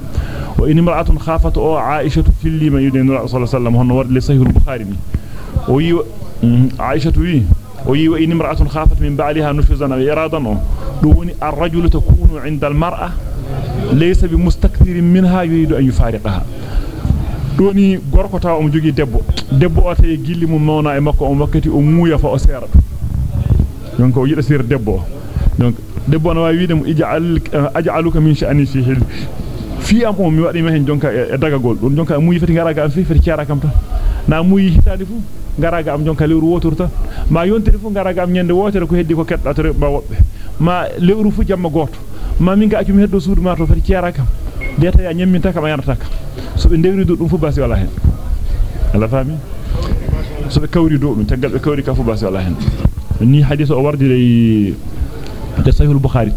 و ان امراه خافت أو عائشه في اللي ما يدن الرسول صلى الله عليه وسلم هن ورد لصحيح البخاري مي وي عائشه وي وي وان امراه خافت من بعلها نفزا ارادا دون الرجل تكون عند المراه ليس بمستكثر منها يريد ان يفارقها دوني غوركو تا ام جوغي ديبو ديبو اوتاي جيلي مو نونا اي مكو أو وكتي أو مويا فا أو سيرتو donc o yida sir debbo donc debbo na wawi wiide mo ij'al aj'aluka min sha'ni fi hil fi am o mi wadi ma hen jonka e dagagol don jonka muuyi fati garaga am fi fati ciara kam tan na muuyi hitade fu garaga am jonka lewru wotorta ma yontede fu garaga am nyande wotere ko heddi ko kedda to ba wobbe ma lewru fu jamma goto ma min ga acumi heddo suudu ma to fati ciara kam deta ya nyamminta kam yanata kam so be ndewri dum fu basi wala hen ala fami so be kawri do dum tagal be kawri ka fu basi wala hen ni hadith o wardi de sahih al-bukhari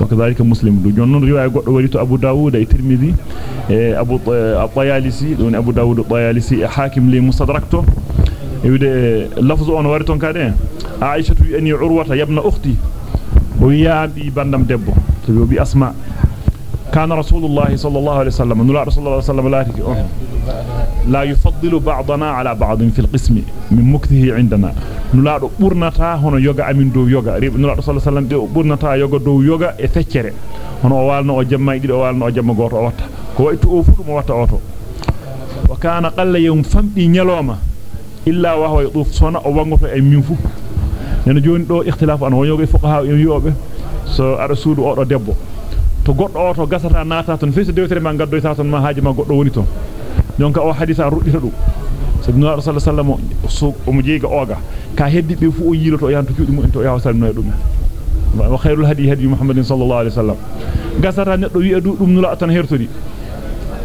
وكذلك مسلم دو جون روايه goddo wari to Abu Dawud e Tirmidhi e Abu At-Tayalisi don Abu Dawud At-Tayalisi e Hakim li Mustadrak to e wide lafzu on wari ton kade Aisha tu ani كان رسول الله صلى الله عليه وسلم نلا رسول الله صلى الله عليه وسلم لا يفضل بعضنا على بعض في القسم من مكثه عندنا نلا برنتا هنا يوغا امين دو يوغا نلا رسول الله صلى الله عليه وسلم برنتا يوغا دو يوغا e e dido o walno o jamma goto o watta ko waytu o fudu mo watta oto wa kana qalla yawm famdi nyaloma illa wa huwa yuduf sona o wangoto e min fu nena joni do ikhtilaf an wonyobe fuqaha e yobe so ara suudu o do debbo to goddo o to gasata naata ton fi so dewtere ma gaddoyta ton ma haaji ma goddo woni ton jonka o hadisa ruddita dum sabi rasul sallallahu alaihi wasallam o mo jeega oga ka heddi be fu o yiloto yanto cuudi mu ento yaw salno dum wa khairul hadi hadi muhammadin sallallahu alaihi wasallam gasata neddo wi adu dum nula tan hertori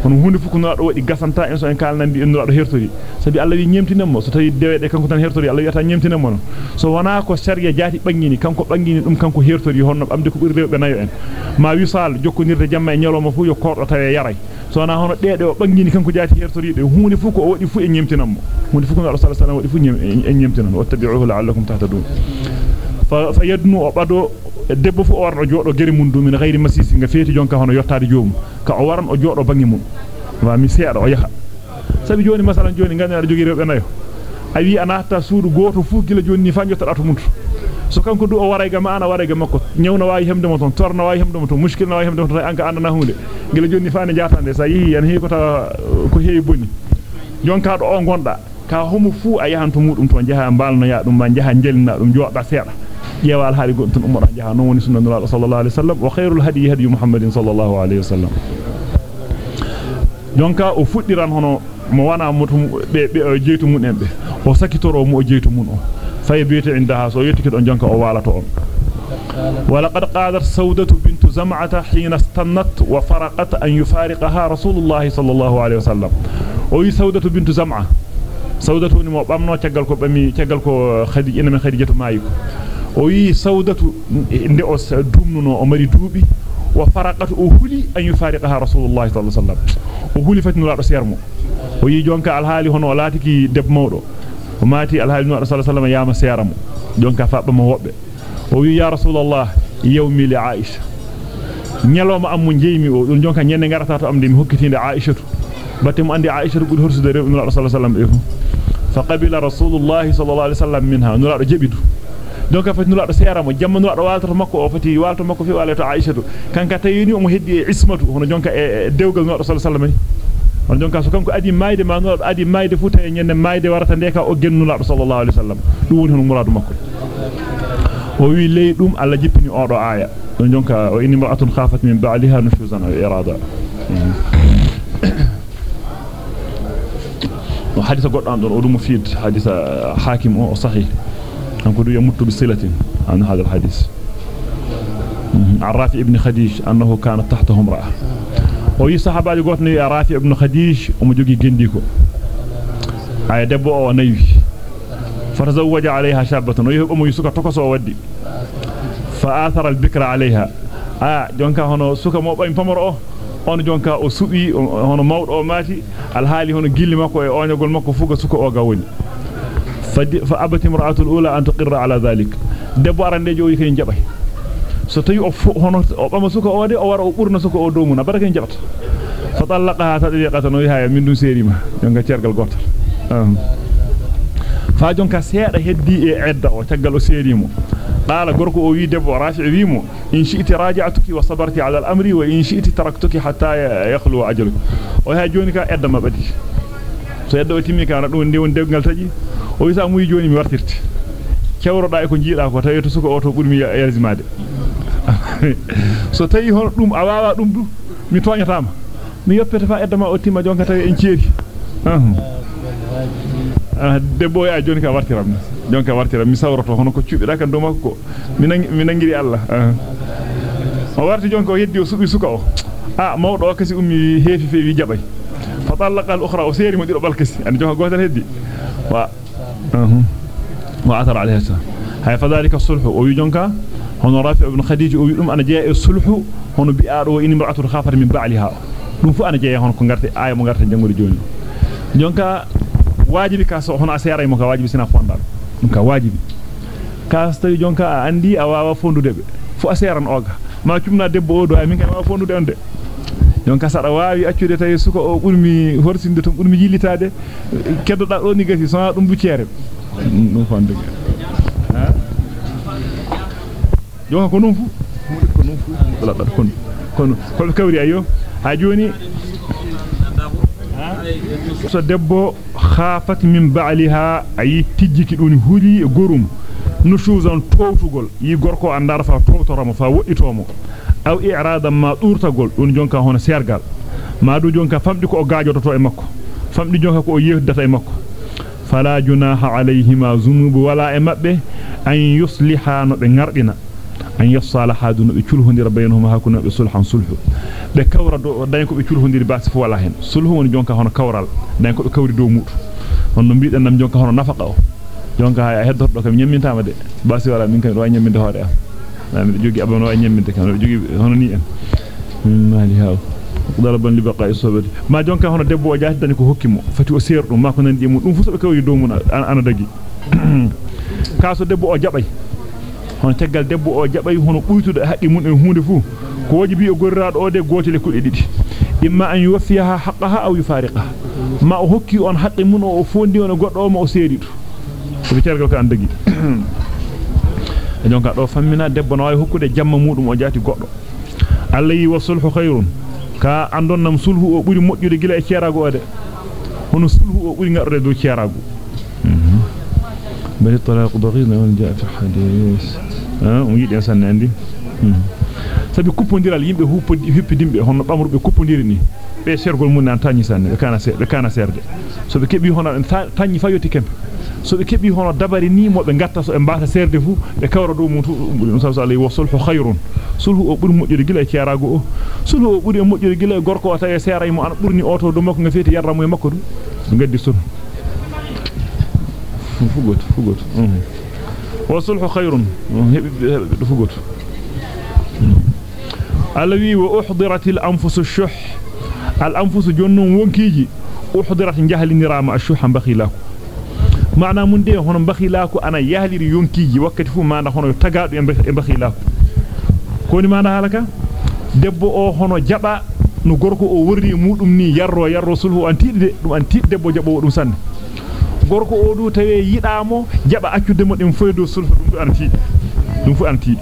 hono hunde fu ko nula do wadi gasanta en so en kalnandi en nula do hertori sabi Allah wi nyemtinammo so tawi dewede kanko tan hertori Allah wiata nyemtinammo so wana ko sariya jati bangini kanko bangini dum kanko hertori honno amde ko buri rewbe nayo en ma wisal jokkonirde jamma e nyaloma fu yo kordo tawe yaray so wana hono dede o bangini kanko jati hertori de hunde fu ko o wadi fu e nyemtinammo hunde fu ko Allah sallallahu alaihi wasallam wadi fu e nyemtinan wattabi'uhu la'allakum tahtadun fa fayadnu o bado debbo fu o warno jodo gere mun dum min ghairi masisi nga feeti jonka hono yottaade joom ka o waran o jodo bangi mun wa mi seeda o yaha sabi joni masalan joni ngani ada jogi rewbe nayo ayi anata suudu goto fu gila joni ni fanjota dato muntu so kanko du o waray ga ma ana waray ga makko nyawna wayi hemde mo ton torna wayi hemde mo ton muskil na wayi hemde mo ton anka andana hunde gila joni faane jatande sa yi yan he ko ta ko heewi boni jonka do o gonda ka homo fu a yahan to mudum to jaha balno ya dum ma jaha jelna dum joda seeda يوال هاري قلت الأمر أن جهانوني سنة نلال صلى الله عليه وسلم. وخير الهدي هدي محمد صلى الله عليه وسلم. دونك أفوت ديران هنا موانا موتهم بأجيتم من أمبه وسكتروا مؤجيتم منه فيبيت عندها سويتكت أن جنك أوالتهم ولقد قادر سودة بنت زمعة حين استنت وفرقت أن يفارقها رسول الله صلى الله عليه وسلم. وي سودة بنت زمعة. سودة ونمو بامنو تجلكو بامي تجلكو خديجة من خديجة مايكو. O wi sawdatu nde o dumnuno o mari duubi wa faraqatu o huli an yufariqaha rasulullah sallallahu alaihi wasallam o huli fatinu lado sermo o yi jonka alhaali hono laatiki deb mawdo o mati alhaali no sallallahu alaihi wasallam yama seramo jonka fabba mo wobbe o wi ya rasulullah yawmi li aisha nyaloma am mo jeymi o don jonka nyenne ngarata to amde mi hokkitinde aisha batte mo andi aisha buri horsude rew no sallallahu alaihi wasallam e fa qabila rasulullah sallallahu alaihi wasallam minha no lado jebidu donc fati nula do seramo jamma nula do walto makko o fati walto makko fi walato aisha kanka tayini o mo heddi e ismatu hono jonka e dewgal nula sallallahu alaihi wasallam on jonka so kanko adi mayde ma nula adi mayde futa e nyenne mayde warata ndeka o gennula do sallallahu alaihi wasallam dum woni hono muradu makko o wi ley dum alla jippini o do aya don jonka o inni mar'atun khafat min ba'liha nushuzan aw irada o hadisa goddo am don o dum fiid hadisa كان يمت بصلة عن هذا الحديث. عن ابن خديج أنه كانت تحته امرأة. وي صحابة يقولون رافع ابن خديج ومجوكي جنديكو. أي دبو أو نيوي. فتزوج عليها شابة. ويهب أمو يسوك تقص ودي. فآثر البكر عليها. آه جونكا هنو سوكا موبا ينفمر on jonka o subi hono mawdo o mati alhaali hono gilli makko e onyogol makko fuga suko o gawoni فأبت امرأة الأولى أن تقر على ذلك wara o burna suka o dow mun abara kay jabata fa talaqaha tadri qatano yaha min dum serima jonga cergal gotal fa jonka seeda heddi e edda o tagal o serimo قال غركو أو وي دبو رافع ويمو ان شئت راجعتك وصبرت على الامر وان شئت تركتك حتى يخلو اجلك ka edda ma badi so edda o timmi ka na dum nde won o wisa muy joni mi wartirte kewroda e ko jiida ko tawi to suko o to burmi yalzimade so tawi hon dum a wawa dum du mi toñatama mi yoppete fa edda ma o timma jonka tawi en cieri ah debbo ya joni ka wartiram jonka wartiram mi sawroto hono ko ciubida kan do makko mi nangiri Allah o warti jonka o o subi suka o ah mawdo kasi ummi heefi feewi jabay fa talaqa al-ukhra o seri mo dido balkasi an jonka gotal heddi wa wa athar alayha hay fa dhalika as-sulh o wi jonka hono rafi ibn khadija o wi dum ana jeya e sulhu hono bi aado in imra'atu khafat min ba'liha dum fu ana jeya hono ko ngarte aya mo ngarte jangori joni jonka wajibi ka so hono asera mo ka wajibi sina fondal dum ka wajibi ka tawi jonka a andi a jonka sada wawi accude tawi suko o burmi horsinde to burmi jillitade keddoda do ni gasi so dum du ciere dum fonde ha jonka ko non fu ko non fu la dal kon kon ko kawri ayo ha joni so debbo khafat min ba'liha ay tijjiki dun huli e gorum nushuzan towtugol yi gorko andar fa towtoramo fa woditomo aw i'radan ma durtagol dun jonka hono sergal ma du jonka famdi ko o gaajoto e makko famdi jonka ko o yehdata e makko fala junaha alayhima zunubu wala e mabbe an yusliha no be ngardina an yasalaha dun be culhondira baynahuma hakuna be sulhan sulhu be kawra do dañ ko be culhondiri baasi fu wala hen sulhu woni jonka hono kawral dañ ko be kawri do mudu hono biiden nam jonka hono nafaqa o jonka hay heddordo kam nyemmintama de baasi wala min kam do nyemminde hoore am mi jogi abon wa nyemminde kam do jogi hono ni en mali haw dalaban li baqa isobati ma jonka hono debbo o jaati dani ko hokkimo fati o serdo ma ko nandi mu dum fu so kawri do mun ana dagi kaso debbo o jabay hono teggal debbo o jabay hono buytude haqqi mun e hunde fu ko wajibi o gorraado o de gotele kudde didi imma an yuwaffiha haqqaha aw yufariqaha ma o hokki on haqqi mun o fondi on goddo o ma o seedido ko cergal ko andagi jonka do fammina debbo no way hokkude jamma mudum o jaati goddo Allah yi wasulhu khairun ka andon nam sulhu o buri mojjude gila e ciarago ode hono sulhu o buri ngarde do ciarago bal talaq daghir wal jaa fi hadith ah on yidi sanne andi sabi kuppondiral yimbe huppodi hippidimbe hono bamrube kuppondiri ni be sergol mun nan tanyi sanne be kana be kana serde so be kebi hono tanyi fayoti kembe so be kebi hono dabari ni mo be gatta so e mbata serde fu be kawra do mun dum sabu Allah wa sulhu khairun sulhu o buri mojjude gila e ciarago o sulhu o buri mojjude gila e gorko o tawi seray mo an burni oto do makko ngafeti yarra mo e makko dum gaddi sulhu fugot fugot wa sulhu khairun hebi fugot alawi wa uhdirat al anfus ash-shuh al anfus jonnun wonkiji uhdirat jahlinirama ash-shuh bakhilaku maana mun de hono bakhilaku ana yahliri yonkiji wakkati fu maana hono tagaado e bakhilaku koni maana halaka debbo o hono jaba no gorko o worri mudum ni yarro yarro sulhu antide dum antide debbo jabo dum sanne gorko o du tawe yidamo jaba accude mo dem foydo sulhu dum du antide dum fu antide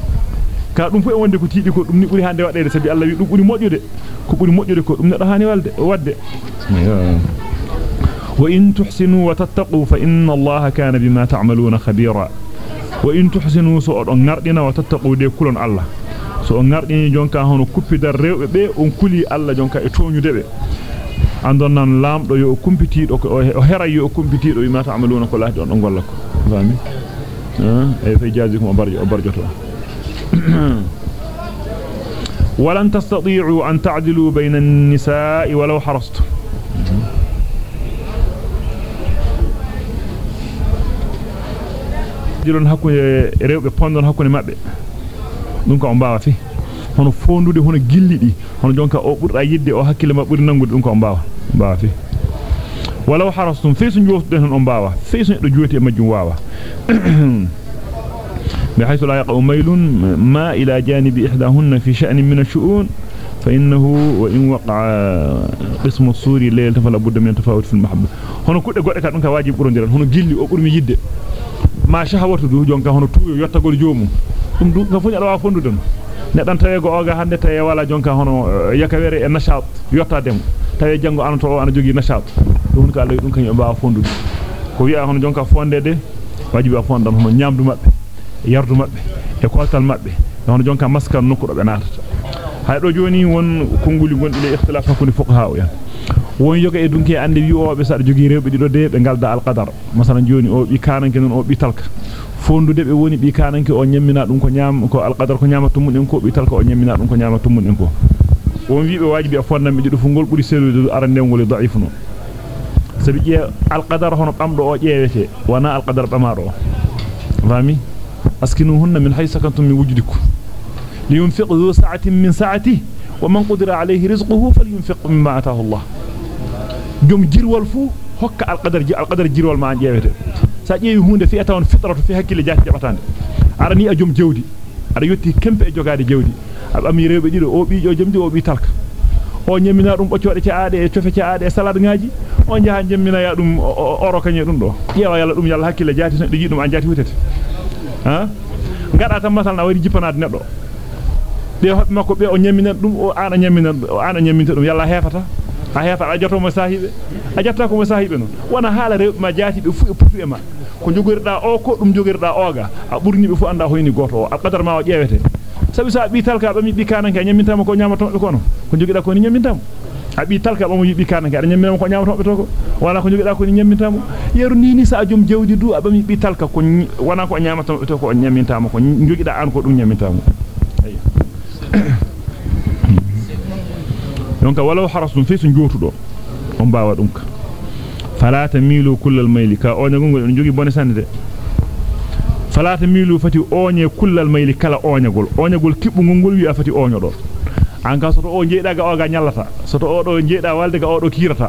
ka dum fu e wonde ko tiidi ko dum ni buri hande wadede sabi Allah wi dum buri mojjude ko buri mojjude ko dum nedo hani walde wadde wa inna Allaha kana bima ta'maluna khabira wa in tuhsinu so odon ngardina wa tattaqu de kulon Allah so on ngardini jonka hono kuppidar rewbe be on kuli Allah jonka e toñude be andon nan lamdo yo kumpitido ko o hera yo kumpitido bima ta'maluna ko laati on don golla ko fami e fe jaazi ko barjo barjoto تستطيعوا أن تعدلوا بين النساء ولو حرصتم dilon hakkunde rewbe pondon hakkunde mabbe dum ko on baawa fi hono fondude hono gillidi hono jonka o burda yidde o hakkile ma buri nangude dum ko on baawa baawa fi walaw harastum fi sun jootude on baawa fi sun do jooti e majjum waawa بحيث لا يقع ميل ما إلى جانب إحداهن في شأن من الشؤون فإنه وإن وقع قسم الصوري ليلة فلا بد من تفاوت في المحبة هنا كل قد كان واجب قرنديران هنا جلي أو قرمي جد ما شهوته دو جونكا هنا تويو يوتagol joomu dum du nga funya dawa fondu dum nedan tawe go oga hande tawe wala jonka hono yakawere e nashat yotta dem tawe jango anato o ana jogi nashat dum ka Allah dum kany ba fondu ko wi'a hono jonka fondede wajibi a fondan hono nyamdu mabbe yardu mabbe e koltal mabbe hono jonka maskan nokku do be natata hay do joni won konguli gondi le ikhtilaf hakkunde fuqaha o yan won yoga e dunki ande wi o be sada jogi rewbe dido de be galda al qadar masalan joni o bi kananke non o bi talka fondude be woni bi kananke o nyemmina dum ko nyam ko al qadar ko nyama tumun en ko bi talka o nyemmina dum ko nyama tumun en ko won wi be wajibi a fonnam be dido fu gol buri selude arandengol da'ifno sabi je al qadar hono bamdo o ƴeewete wana al qadar bamaado fami askinuhunna min haythu kantum min wujudikum liyunfiq dhu sa'atin min sa'atihi man qadira alayhi rizquhu falyunfiq mimma ataahu Allah ji al qadar jirwal ma ƴeewete sa ƴeewi hunde fi atawon fitratu fi hakkile jaati jabatande arani a jom jewdi ada yotti kempe e jogaade jewdi ab ami rewbe dido o biijo jomdi o bi talka o nyemina dum boccode ci aade e cofe ci aade e salade ngaaji o jaha nyemina ya dum oro kanye dum do yewa yalla dum yalla hakkile jaati tan diji dum an jaati wutete ha ngada tan masal na wari jipanade neddo be hobbe makko be o nyemina dum o ana nyemina o ana nyeminta dum yalla hefata a hefa a joto mo sahibe a jatta ko mo sahibe non wana hala rewbe ma jaati be fu e putu e ma ko jogirda o ko dum jogirda oga a burni be fu anda hoyni goto o alqadar ma o jewete sabi sa bi talka bami bi kananke nyamintama ko nyamato be kono ko jogida ko ni nyamintama abi talka bamo yibi kananke ada nyamintama ko nyamato be to ko wala ko jogida ko ni nyamintama yeru ni ni sa jom jewdi du abami bi talka ko wana ko nyamato be to ko nyamintama ko jogida an ko dum nyamintama ayyo donc walaw harastum fi sun jotudo on baawa dum ka fala tamilu kullal mayli ka o nyagol on jogi bone sande fala tamilu fati onye kullal mayli kala onyagol onyagol kibbugol gol wi afati onyodo an ka soto o jeeda ga o ga nyallata soto o do jeeda walde ga o do kirata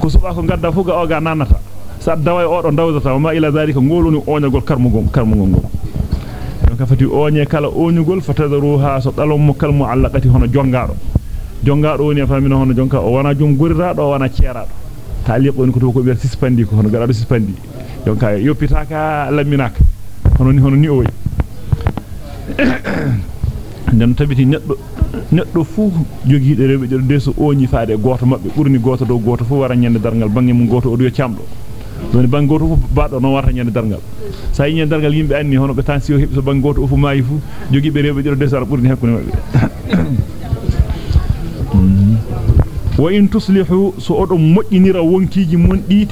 ko suba ko gadda fu ga o ga nanata sa daway o do dawdata ma ila zalika ngoluni onyagol karmugol karmugol gol donc fati onye kala onyugol fatadaruha so dalom mo kalmu allaqati hono jongado jongado woni famino hono jonka o wana jom gurirado o wana cieraado taliq woni ko to ko ber sispandi ko hono garado sispandi jonka yoppitaka laminaka hono ni hono ni o wi den tabiti neddo neddo fu jogiide rewbe de deso oñi faade goto mabbe burni goto do goto fu wara nyande dargal bangi mum goto o do camdo don bang goto fu baado non warta nyande dargal sa yi nyande dargal yimbe anni hono be tan si o hebso bang goto fu maayi fu jogiibe rewbe de deso burni hakkunde mabbe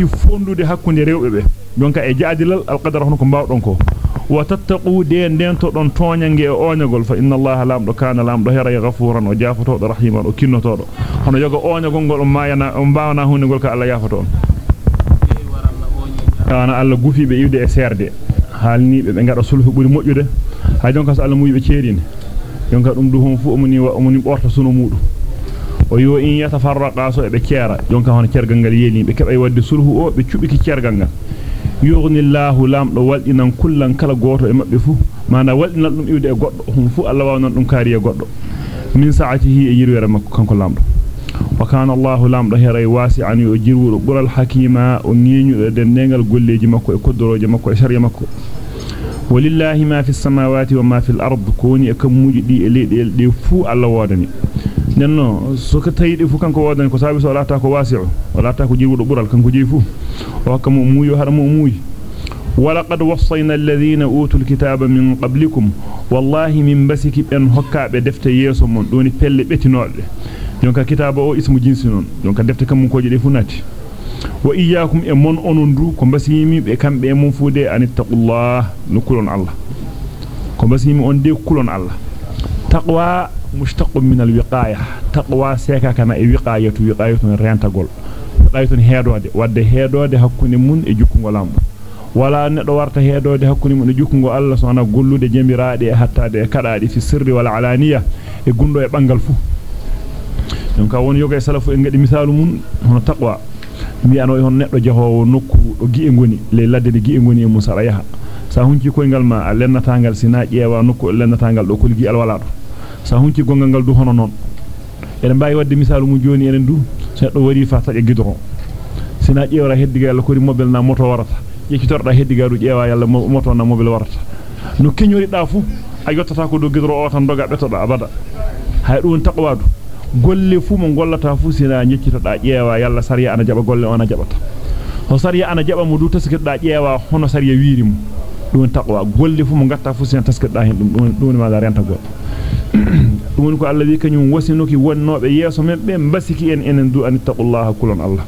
fondude hakkunde rewbe be jonka e jaadilal alqadar hono ko bawdon ko wa tattaqu de den to don toñange e oñagol fa inna allaha lamdo kana lamdo hera ghafuran o jafoto do rahiman o kinnoto hono yoga oñagol gol on mayana on bawana hunde gol ka alla yafoto on ana alla gufi be iwde e serde halnibe be ngada sulhu buri mojjude ha jonka so alla muyibe ceedine jonka dum du hon fu omuni wa omuni borta suno mudum o yo in yatafarraqa so be ciara jonka hono cergal gal yeli be kebay wadde sulhu o be cubiki cergal gal yughnillahu lamdo waldinan kullan kala goto e mabbe fu mana waldinan dum iwde e goddo hum fu Allah waw non dum kaariye goddo min sa'atihi e yirwere makko kanko lamdo wa kana Allahu lamdo heray wasi'an yu jirwudo bural hakima o ngeñudo den nengal golleji makko e koddoroje makko e shari'a makko walillahi ma fi samawati wa ma fi al-ard koni e kamuji di e leedel de fu Allah wodani nenno so ko tayide fu kanko wodani ko sabi so laata ko wasi'u walaata ko jirwudo bural kanko jeyi fu o hokka mo muuyo hada mo muuyi ولقد وصينا الذين اوتوا الكتاب من قبلكم والله من بسك بن هكابه دفت ييسو mon doni pelle betinolde jonka kitaba o ismu jinsi non jonka defte kam ko jede fu nati wa iyyakum e mon onon du ko basimi be kambe e mon fude anittaqullah nukulon allah ko basimi on de kulon allah مشتق من الوقاية. تقوى سيكا كما وقاية وقاية ريان تقول. وقاية هيدو دي ودي هيدو دي هكوني من اجوكم ولا ندوارت هيدو دي هكوني من اجوكم والله سوانا قلو دي جميرا دي حتى دي كرا دي في سر والعلانية يقندو يبنغل فو. يمكا وان يوغا يسالف انجد مثال من هنا تقوى. mi ano yon neddo jaho nokku do gi e ngoni le ladde de gi e ngoni e musara sa hunki koy ma lennata sina jewa nokku lennata do kulgi alwalado sa hunci gongal gal du hono non ene mbawi wadde misalu mu joni enen du seddo wari fa taje gidron sina ƴeewra heddiga yalla kori mobile na moto warata yeccitorda heddiga du ƴeewa yalla moto na mobile warata no kenyori da fu a yottata ko do gidro o tan doga betoda abada hay dum taqwadu golle fu mo gollata fu sina ñeccitoda ƴeewa yalla sariya ana jaba golle ona jabata ho sariya ana jaba mu du taskirda ƴeewa hono sariya wiiri mu dum taqwa golle fu mo gatta fu sina taskirda hen dum dum ma da renta gol dum ko Allah wi kanyum wasinuki wonnobe yeso men be basiki en enen du an taqullaha kulon Allah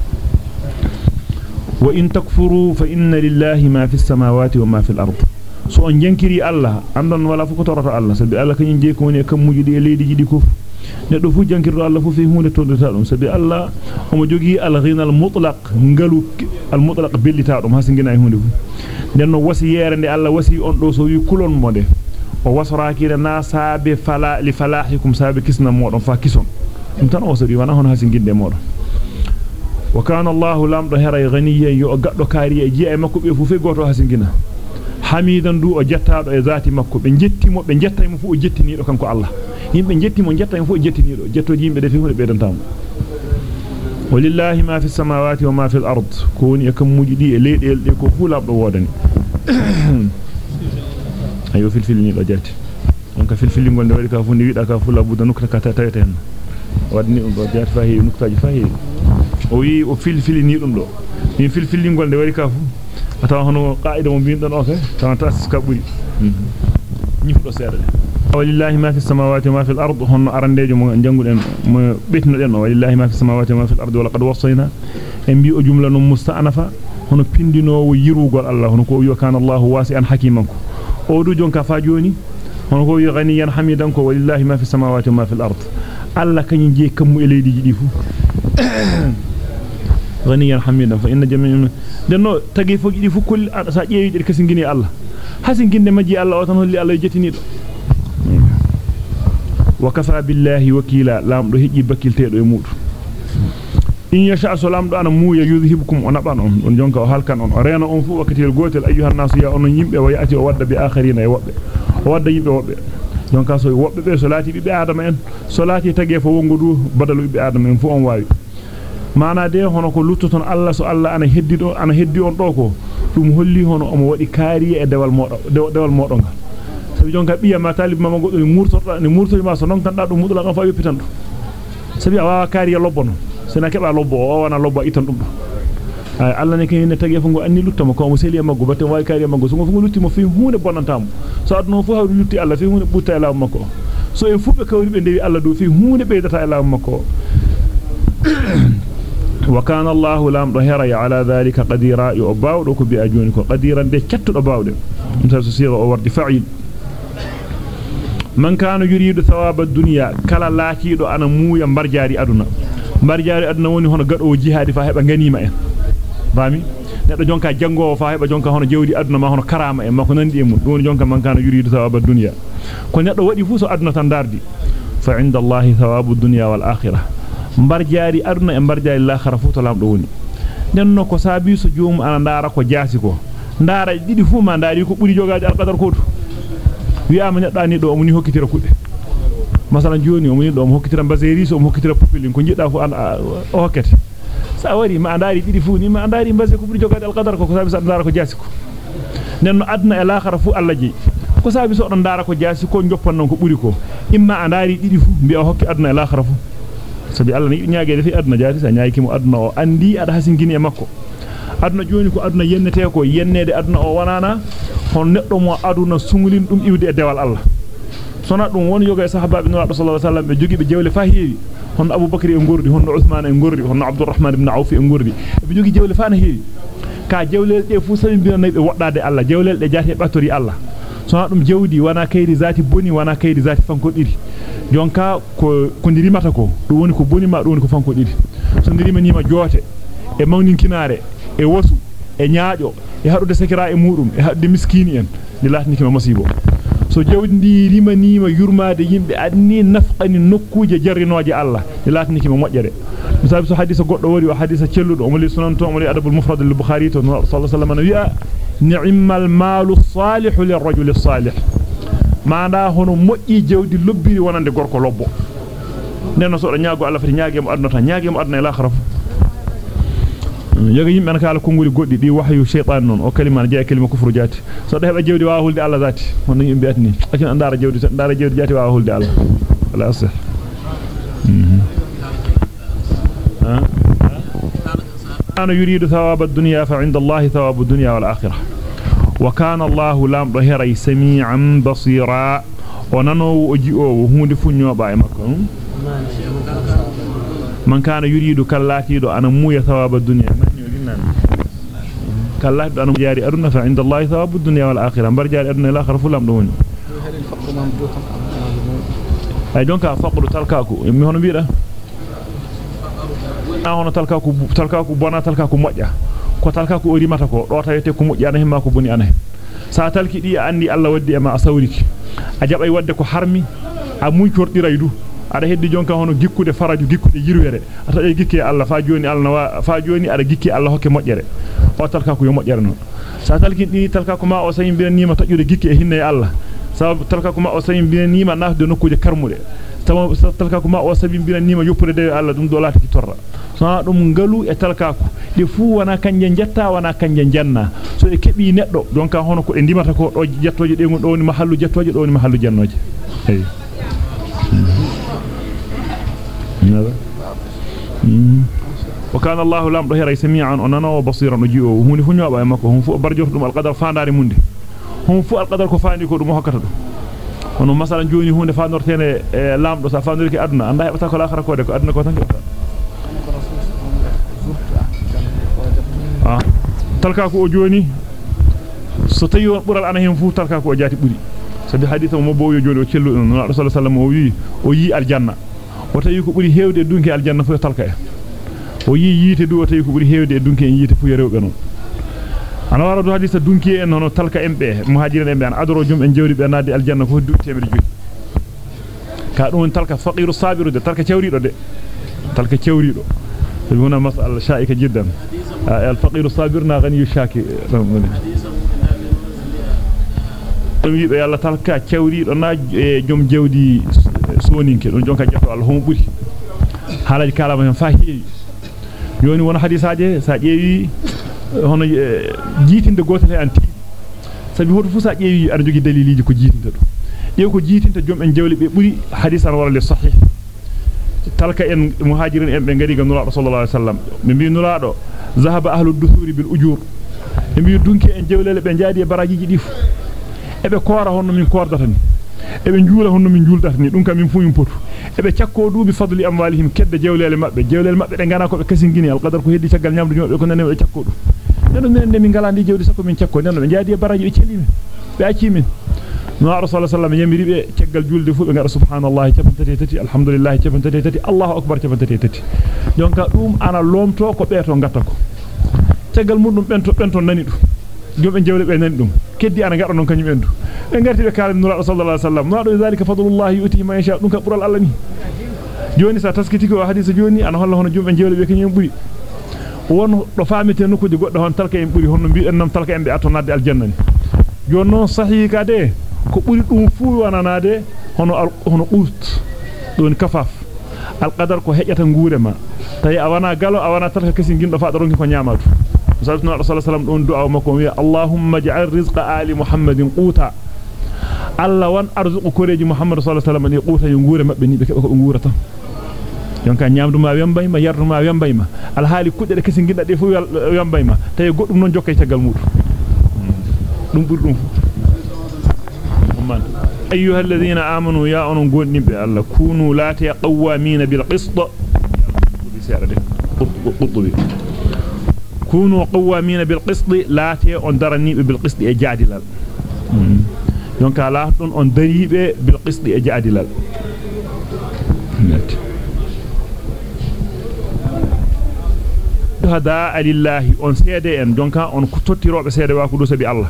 wa in takfuru fa inna lillahi ma fis samawati wa ma fil ard so on jankiri Allah andon wala fu ko torata Allah sabi Allah kanyum je ko woni kam mujudi e leydi jidi ko neddo fu jankirdo Allah fu fi hunde tondata dum sabi Allah omo jogi al ghina al mutlaq ngalu al mutlaq bellita dum hasingina e hunde fu den no wasi yere nde Allah wasi on do so wi kulon mo de ووسراكير الناس بفلا لفلاحكم ساب كسن مور فكسن انتن اوسبي وأنا هون هاسين جيد مور وكان الله لام ظهر غنيا يغدو كاري جي أي مكو بي فوفي غوتو هاسين جينا حميدا دو أو جتاد أي ذاتي مكو بي جيتي مو بي جتاي مو فو جيتي نيدو كانكو الله. يمبي جيتي مو جتاي مو فو جيتي نيدو. جيتو جي يمبي دفي ولله ما في السماوات وما في الأرض. كون يكم مجدي ليديل دي كو فولاب دو ودني *clears throat* ayo filfili ni do jatti on ka filfili ngol de wadi ka fu ni wida ka fu labuda nukta ka ta tawete hen wadni on do jatti fa heewi nuktaji fa heewi o wi o filfili ni dum do ni filfili ngol de wadi ka fu atawa hono qaida mo biindon o kay tawa tas ka buri nyifudo seeda walillahi ma fi samawati wa ma fi al-ard hono arandejo mo janguden mo betno den walillahi ma fi samawati wa ma fi al-ard wa laqad wasayna en bi o jumla no musta'anafa hono pindinowo yirugol Allah hono ko wi kana Allahu wasi'an hakiman ko o du jonka fa joni hono ko wi ghaniyan hamidan ko walillahi ma fi samawati wa ma fi al-ard Allah kanyi je kammu e leediji di fu ghaniyan hamidan fa inna jami'an denno tagi fogi di fu kulli sa jeewi di kasingini Allah hasinginde maji Allah o tan holli Allah jettini do wa kafa billahi wakila lamdo heji bakiltedo e mudu in yasha salam do ana muuya yuzhibukum on aban on on jonka o halkan on o reena on fu wakatel gotel ayyuhan nasu ya on yimbe wa yaati o wadda bi akharina e wobbe o wadda yimbe wobbe jonka so wobbe be so laati bi adama en so laati tage fo wongo du badalu bi adama en fu on waawi mana de hono ko luttoton Allah so Allah ana heddi do ana heddi on do ko dum holli hono omo wadi kaariye e dewal modo dewal modo ngal sabi jonka biya ma talib mama goddo ni murtorda ni murtori ma so non kan da dum mudula kan fa yoppitan do sabi awa kaariye lobbono sena keba lobbo o wana lobbo itan dum ay Allah ne kene tagi fa ngo anni luttama ko mo seli e maggo batten way kaariye maggo so ngo fu lutti mo fi hunde bonantamo so adno fu hawri lutti Allah fi hunde butta e law makko so en fubbe kawri be dewi Allah do fi hunde beydata e law makko وكان الله لام ظهر على ذلك قديرا يباودو كو بياجوني كو قديرا دي كتدو باودو مثل سيغه أو ورد فعيل من كان يريد ثواب الدنيا كلا لاكيدو أنا مويا مبرجاري ادuna mbarjaari aduna woni hono gado jihadi fa heba ganima en fami neddo jonka jangowo fa heba jonka hono jewdi aduna ma hono karama en mako nandi e mun dum jonka man kana yuridu thawaba dunya ko neddo wadi fu so aduna tan dardi fa inda allahi thawabu dunya wal akhirah mbarjaari aduna e mbarjaari l'akhirah fu to lamdo woni nenno ko sabi so joom ana ndara ko jaasi ko ndara didi fu ma ndari ko buri jogaade alqadar ko to wi'ama neddo ani do omuni hokkitira kudde jidda fu an o hokkete sa wari ma andari didi fu ni ma andari base ko buri jogade al qadar ko ko sabi sa ndara ko jasi ko nenno adna e l'akhara fu alla ji ko sabi so don ndara ko jasi ko joppan non ko buri ko imma andari didi fu bi o hokki adna e l'akhara fu sabi alla ni nyaage fi adna jati sa nyaaki mo adna o andi ada hasingini e makko aduna joni ko aduna yennete ko yennede aduna o wanana hon neddo mo aduna sungulin dum iwde e dewal Allah sona dum woni yoga e sahabaabe nura sallallahu alaihi wasallam jogi be jewle fa heewi hono abubakar e ngordi hono usman e ngordi hono abdurrahman ibn auf e ngordi be jogi jewle fa na heewi ka jewlel de fu sabi bi nay be woddade Allah jewlel de jati batori Allah sona dum jewdi wana kayri zati boni wana kayri zati fanko didi jonka ko ko ndirimata ko dum woni ko boni ma dum woni ko fanko didi so ndirima nima joote e mawninkinare e wasu e nyaajo e hadude sakira e mudum e hadde miskini en ni latni kima masibo so jawdi ndi rimanima yurmaade yimbe adni nafqani nokkuje jarrinooje Allah ni latni kima mojjere misabi so hadisa goddo wari o hadisa celludo o mali sunan to o mali adabul mufrad al bukhari to sallallahu alaihi wasallam wi'a ni'mal malu salihu lirrajuli salih manda hono moƴƴi jewdi lobbiri wonande gorko lobbo nenno so do nyaago Allah fati nyaage mo aduna tan nyaage mo aduna ila kharaf yoga yimbe an kala konguli goddi di wahyu shaytan non o kalima jaa kalima kufru jati so do heba jewdi waa hulde Allah zati hono yimbe atni akin andara jewdi andara jewdi jati waa hulde Allah ala asah أنا يريد ثواب الدنيا فعند الله ثواب الدنيا والآخرة وكان الله لام ظهري سميعا بصيرا وننو أجيئو وهون فنيو باي مكم من كان يريد كاللاتي دو أنا موية ثواب الدنيا كاللاتي دو أنا جاري أرنا فعند الله ثواب الدنيا والآخرة مبر جاري أرنا الآخرة فلام دوني أي دونك فقر تلكاكو يمي هون بيرا hono talkaku talkaku bona talkaku mojja ko talkaku o rimata ko do tawete ko mojja ana himma ko boni ana sa talki di andi Allah waddi e ma asawriki a jabay wadde ko harmi a muy cordiray du ada heddi jonka hono gikkude faraju gikkude yirwere ata e gikke Allah fa joni Allah fa joni ada gikke Allah hokke mojjere o talkaku yo mojjere non sa talki di talkaku ma o sayim ben nima tajude gikke e hinne Allah sa talkaku ma o sayim ben nima nafde nokkuje karmude tawa talkaku ma o sabim ben nima yoppude de Allah dum do laati torra so dum ngalu e talkaku de fu wana kanje jetta wana kanje janna so e kebi neddo donc hono ko e ndimata ko do jettoje de ngon do ni mahallu jettoje do ni mahallu jannoje nada نعم. وكان الله لام رهير سميعا أننا وبصيرا نجيوه هوني هوني أبا يمكو. هم فوق برجر هم القدر فاندار مندي هم فوق القدر كفاني كودو محكتدو هنو مثلا جوني هوني فاندار تين إيه، لام رسا فاندار كي أدنا أنا يبتاكو الآخر كودك أدنا آه. كوتن كي أدنا تلقاكو أجوني ستيو أبورا الآن هم فوق تلقاكو أجاتي بودي. سبي حديثة ومبوي أجوني وكيلو رسول الله صلى الله عليه وسلم ويي الجنة. O tawi ko buri hewde dunki aljanna fu talka e o yi yite du o tawi ko buri hewde e dunki en yite fu rewbe non ana wara do hadith dunki en hono talka en be muhajirin en be an adoro jum en jewri be nadde aljanna ko du temere joyi ka dum talka faqiru sabiru de talka cewrido de talka cewrido هنا مسألة شائكة جدا الفقير صابرنا غني شاكي wiibe yalla talka cewrido na jom jewdi soninke don jonka jatto Allah homo buri halaji kalama hen fa heewi joni wona hadisaaje sa ƴeewi hono jiitinde gotel an ti sabi hoto fu sa ƴeewi ada jogi daliliji ko jiitinta do ƴeew ko jiitinta jom en jewli be buri hadisan wala le sahih talka en muhajirin en be ngari ga nura sallallahu alaihi wasallam be bi nuraado zahaba ahlud dusuri bil ujur be bi dunki en jewlele be jaadi e barajiji difu ebe koora honno min koordata ni ebe juula honno min juuldata ni dum kam min fu min potu ebe ciakko duubi fadli amwalihim kedde jewlele mabbe jewlele mabbe de ngana ko be kasingini al qadar ko heddi ciagal nyamdu nyobe ko nanen be ciakko dum neno men min galandi jewdi sakko min ciakko neno be jaadi e baraji be celimi be acci min no rasul sallallahu yamiri be ceggal julde fu be ngara subhanallahi tabantati tati alhamdulillah tabantati tati allahu akbar tabantati tati donka dum ana lomto ko beeto ngatta ko ceggal mudum bento bento nani dum jombe jewle be nani dum keddi ana ngara non kanyum endu be ngarti be kala nura sallallahu alaihi wasallam do zalika fadlullahi yuti man yasha dum ka bural allah ni joni sa taskiti ko hadisa joni ana holla hono jombe jewle be kanyum buri won do famite nokkude goddo hon talka en buri honno bi en nam talka en be atonade aljanna ni jonnon sahi kade ko buri dum fu wananade hono hono qurt don kafaf alqadar ko hejjata nguure ma tay awana galo awana talka kasi gindo fa ronki ko nyaamatu wasallam don du'a mako wi allahumma ij'al rizqa ali muhammadin quta alla wan arzuqu koreji muhammad sallallahu alaihi wasallam ni quta yo nguure mabbe ni be ko nguurata jonka nyaamdu ma wembay ma yardu ma wembay ma al hali kudde de kasi ginda de fu wembay ma tay goddum non jokkay tagal mudu dum buri dum man أيها الذين آمنوا يا أنون قولن الله كونوا لا قوامين بالقسط قطبي كونوا قوامين بالقسط لا تي اندرني بالقسط اجادل دونك لا دون اندريب بالقسط اجادل نعم. هذا لله أون سيدي إن. دونك أون كوتتي روب سيدي واكو دوسا بي الله.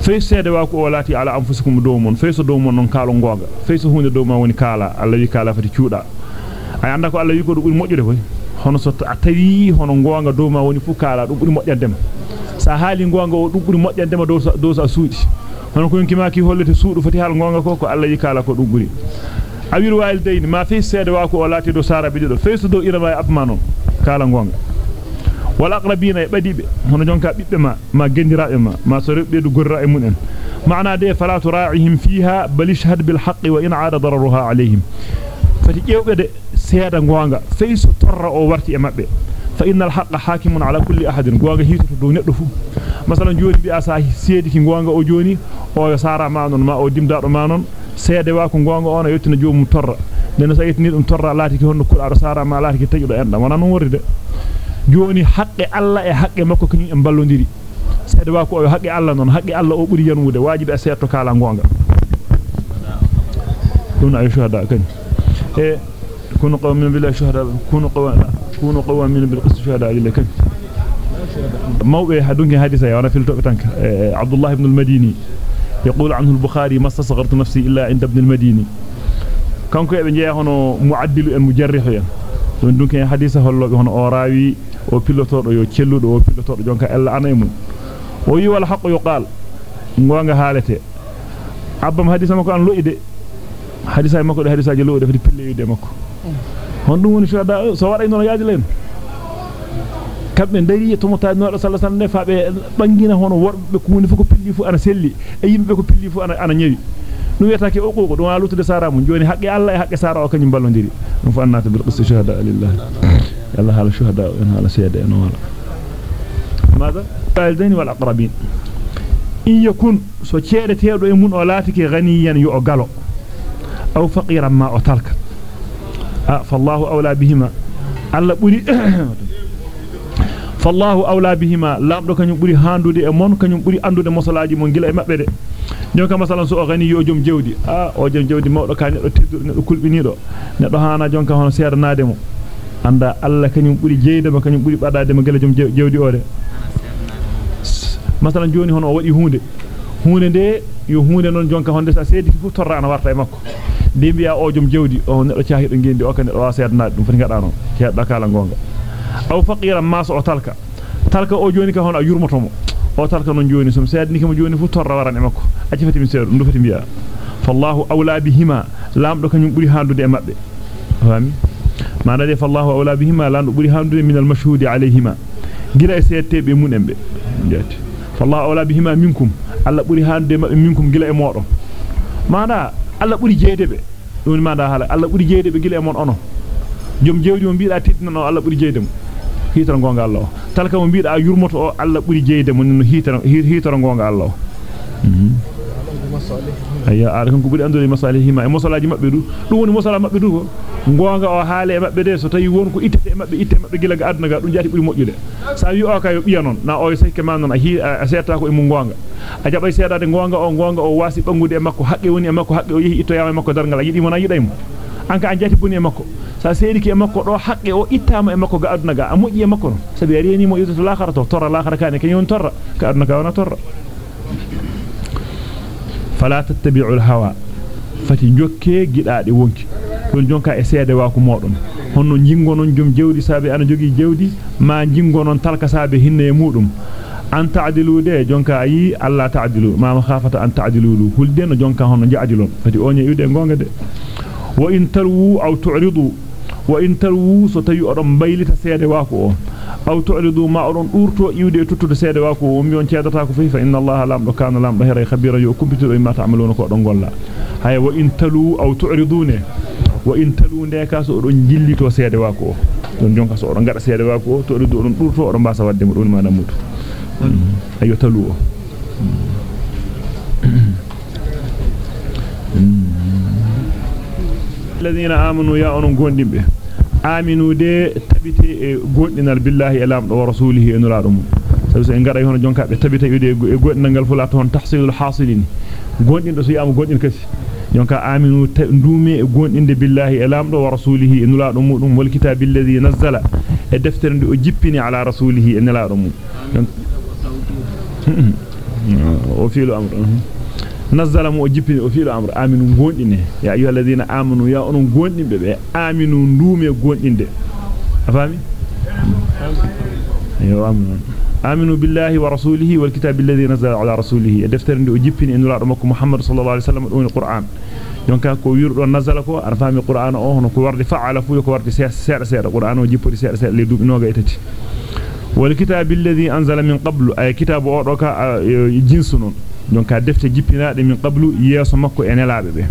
فيس سيدي واكو ولاتي على أنفسكم دومون. فيس دومون نون كالو غوغا فيس هوني دوما وني كالا. الله يكالا فتي تشودا أي عندك الله يكو دو موجودي hono so tawi hono gonga dow ma woni fu kala dum buri mojjandema sa haali gonga o dum buri moddendema do do sa suudi hono ko yonki maki hollete suudu fati hal gonga ko ko Allah yikala ko dum buri awir walidayn ma fi seede wa ko o lati do sara be do feesu do irama abmano kala gonga wal aqrabina e badibe hono jonka bibbe ma ma gendiraabe ma ma so rebbe du gorra e munen maana de fala tura'ihim fiha bal ishhad bil haqq wa in 'ada dararuha alayhim fati jewbe de seeda gonga feesu torra o warti e mabbe fa innal haqqa hakimun ala kulli ahadin gonga hitoto do neddo fu masalan joni bi asa seedi ki gonga o joni o sara ma non ma o dimdaado ma non seede wa ko gonga on yottina joomum torra den so yitni dum torra laati ki honno kulaado sara ma laati ki tajudo enda wona non worride joni haqqe alla e haqqe makko kany en ballondiri seede wa ko o haqqe alla non haqqe alla o buri yanude wajibi a seeto kala gonga dun ay shuhada kan e kunu qawmin billahi shuhada kunu qawmin kunu qawmin bil qist shuhada lillahi kan موبه هدونك حديثه وأنا في التوبتانك عبد الله بن المديني يقول عنه البخاري ما استصغرت نفسي الا عند ابن المديني e mujarrihu en don dunke hadisa hollobe hono o rawi o pilotodo yo celludo o pilotodo jonka ella ana mun o yi wal haqq yuqal ngonga halete abbam hadisa mako an loide hadisa mako de hadisa je loide fati pille yude mako hon dum woni shuhada so wada non yaadi len kambe dari to mota no sallallahu alaihi wasallam faabe bangina hono worbe ko woni fu ko pilli fu ana selli e yimbe ko pilli fu ana ana nyewi no wiyataake o ko dum sara mun joni haqqi Allah e haqqi sara o kanyum ballondiri dum fa annata bil qist shuhada lillah yalla hala shuhada en hala sayda en wala ماذا الوالدين والأقربين إن يكون سو تشيده تيدو e mun o latiki ghaniyan yu o galo أو فقيرا ما أتلك أه، فالله أولى بهما. ألا بري *coughs* فالله أولى بهما. لا أبدو أه، أه، كان يبري هاندو دي أمون كان يبري أندو دي مصلاجي من جلعي مأبري نيوكا مثلا سوء غني يوجم جودي. آه وجم جودي مؤلو كان يبري تدور نيوكا كل بني دو نيوكا هانا جونكا هانا سيار نادمو عند الله كان يبري جيدا ما كان يبري بعد آدم جلعي جم جودي أوري. مثلا جوني هانا وات يهوني هوني. دي يهوني نون جونكا هانا سيدي فو ترعنا وارتا يمكو de biya o jom jewdi o neddo caahido ngendi o kan wa seedanade dum fati ngada non keedda kala gonga aw faqiran mas o talka talka o joni ka hono a yurmotomo o talka non joni sum seedni kamo joni fu torra waran e makko acci fati mi seedo ndu fati biya fallahu awla bihima lamdo kanyum buri handude e mabbe fami maana de fallahu awla bihima lamdo buri handude min al mashhudi alayhima gira e seettebe mun embe jati fallahu awla bihima minkum alla buri handude mabbe minkum gila e modon maana alla buri jeedebe dum maana hala alla buri jeedebe gila e mon ono jom jewdi mo biida tiddino alla buri jeedemo hitoro gonga Allah talka mo biida yurmoto o alla buri jeedemo no hitoro hitoro gonga Allah ayya ar kan ko buri andude masalihima e mosalaji mabbe du dum woni mosala mabbe du gonga o haale e mabbe de so tawi won ko ittete e mabbe itte mabbe gila ga aduna ga dum jati buri mojjude sa wi o ka yo biya non na o sekke man non a hi a seta ko e mu gonga a jabay sedade gonga o gonga o wasi bangude e makko haqqe woni e makko haqqe o yehi ittoyama e makko dargal yidi mo na yidaymo anka an jati boni e makko sa seediki e makko do haqqe o ittama e makko ga aduna ga a moƴƴi e makko non sabi a reni mo yuto l'akhara to torra l'akhara kane ken yon torra ka aduna ka wana torra gidaade wonki don jonka e seede wa ko modon honno jingonon jom jewdi sabe ana jogi jewdi ma jingonon talka sabe hinne e mudum an ta'dilu de jonka ayi alla ta'dilu ma ma khafata an ta'dilu hulde no jonka honno jaadilon fati onye yude gonga de wa in tarwu aw tu'ridu wa in tarwu so tawi odon baylita seede wa ko o aw tu'ridu ma odon durto iwde tuttude seede wa ko o mi on ceedata ko fi fa inna allaha lam do kana lam do hera khabira yo kumpito e ma ta'maluna ko don golla hay wa in talu aw tu'ridune wa in talu de ka so odon jillito seede wa ko don الذين آمنوا يا أنون غونديمبه آمنوا دي تبتي غوندينال بالله إلام ورسوله so en ngada hono jonka be tabita yude e gondingal fulata hon tahsilul hasilin gondindo so yama gondin kasi jonka aminu e gondinde billahi e lamdo wa rasulihi e nulaado mudum wal kitabil ladhi nazzala e deftere nde o jippini ala e ya onon gondimbe be aminu ndume gondinde afami yo amnu aminu billahi wa rasulihi wal kitabi alladhi nazala ala rasulihi e deftere nde o jippini en nulaado makko muhammad sallallahu alaihi wasallam doni qur'an jonka ko wirdo nazala ko ar fami qur'an o hono ko wardi fa'ala fu ko wardi seeda seeda qur'an o jippori seeda seeda le dubi noga etati wal kitabi alladhi anzala min qablu ay kitabu o do ka jinsu non jonka defte jippinaade min qablu yeso makko enelaabe be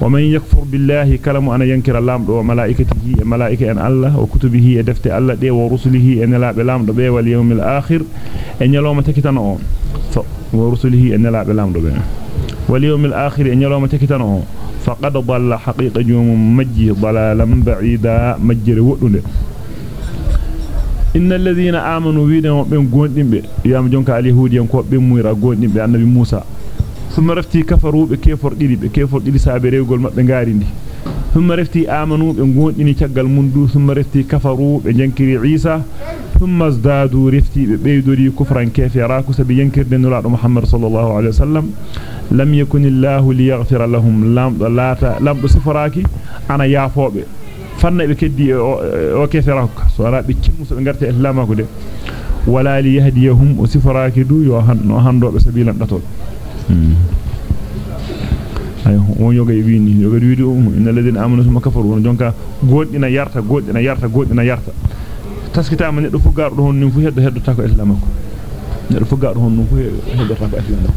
ومن يكفر بالله كلام أنا ينكر اللام دو ملائكته ملائكة أن الله وكتبه دفت الله دي ورسله أن لا بلام دو بي واليوم الآخر أن يلوم تكتن أون ورسله أن لا بلام دو واليوم الآخر أن يلوم تكتن أون فقد ضل حقيقة يوم مجي ضلالا بعيدا مجر وطن إن الذين آمنوا بيدهم بين قوندين بي. يام جونك اليهود ينكو بين مويرا قوندين بي. النبي موسى. ثم رفتي كفروا بكيفر ديدي بكيفر ديدي سابي ريغول مابbe ngaarindi ثم رفتي آمنوا بغونديني تياغال مندو ثم رفتي كفروا بجنكري عيسى. ثم ازدادوا رفتي بيدوري كفرا كافرا كسب ينكر نولا محمد صلى الله عليه وسلم. لم يكن الله ليغفر لهم. لام لا لام صفراكي أنا يافوبه fanna be keddi o kefera ko so ara be cimmuso be ngarte islama ko de wala li yahdiyahum o sifaraaki du yo han no handobe sabilan datol ayo won yoga e wini yoga wiidi um innal ladina amanu summa kafaru won jonka goddina yarta goddina yarta goddina yarta taskitama neddo fu gardo hon nim fu heddo heddo tako islam ko neddo fu gardo hon nim fu heddo tako islam ko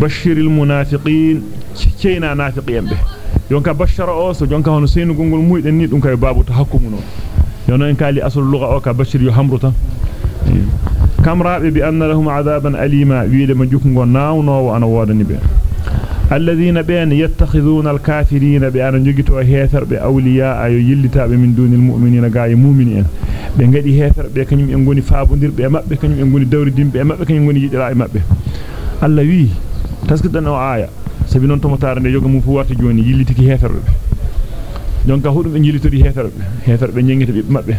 bashiril munafiqin ceyna nafiqiyan be jonka bashara o so jonka hono seynu gongol muyden ni dum kay babu to hakkumu non yono en kali asul lugha o ka bashir yo hamruta kam raabe bi anna lahum adaban alima wiide ma jukungo naawno ana wodani be alladhina bayan yattakhidhuna alkafirina bi an jogito heferbe awliya ayo yillitaabe min dunil mu'minina gaay mu'minin be ngadi heferbe kanyum en goni faabodirbe mabbe kanyum en goni dawridimbe mabbe kanyum goni yidira e mabbe alla wi taskidan aya sabi non to motare ne yoga mum fu warta joni yillitiki heferbe donc hudum be jillitori heferbe heferbe nyengete be mabbe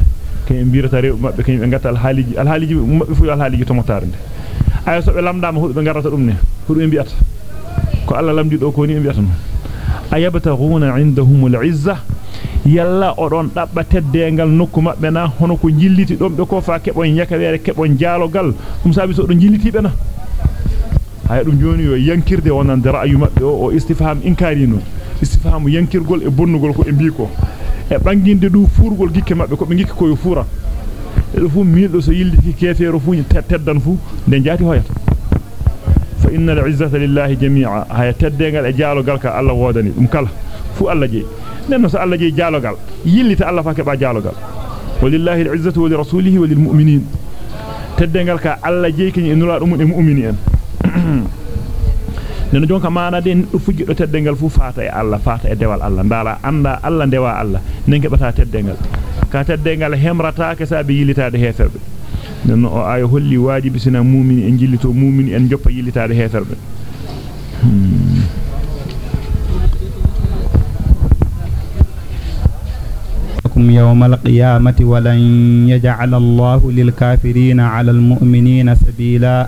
kay birata rew mabbe kay be ngata al haliji al haliji mabbe fu al haliji to motarde ay so be lamdama hu be garata dum ne fu be biata ko alla lamdi do ko ni be biata non ayabtaghuna indahum al izza yalla odon dabba teddengal nokku mabbe na hono ko jilliti dom be ko fa kebon yaka were kebon jaalogal dum sabi so do jilliti be na hay dum joni yo yankirde wonan dara ayu mabbe o istifham inkari non istifhamu yankirgol e bonnugol ko e bi ko e banginde du furgol gikke mabbe ko be gikki ko yo fura e do fu miido so yildi kefeero fu teddan fu de jati hoyata fa innal izzata lillahi jami'a haya teddengal e jaalogal ka Allah wodani dum kala fu Allah je nenno so Allah je jaalogal yillita Allah fa keba jaalogal walillahi al-izzatu wa li rasulihi wa lil mu'minin teddengal ka Allah je kini enula dum e mu'mini en neno jonka maana de do fujjido teddengal fu faata e Allah faata e dewal Allah ndala anda Allah dewa Allah nen kebata teddengal ka teddengal hemrata ke sabi yilitaade heferbe neno o ayo holli wajibi sina mu'mini en jillito mu'mini en joppa yilitaade heferbe يوم القيامة ولن يجعل الله للكافرين على المؤمنين سبيلا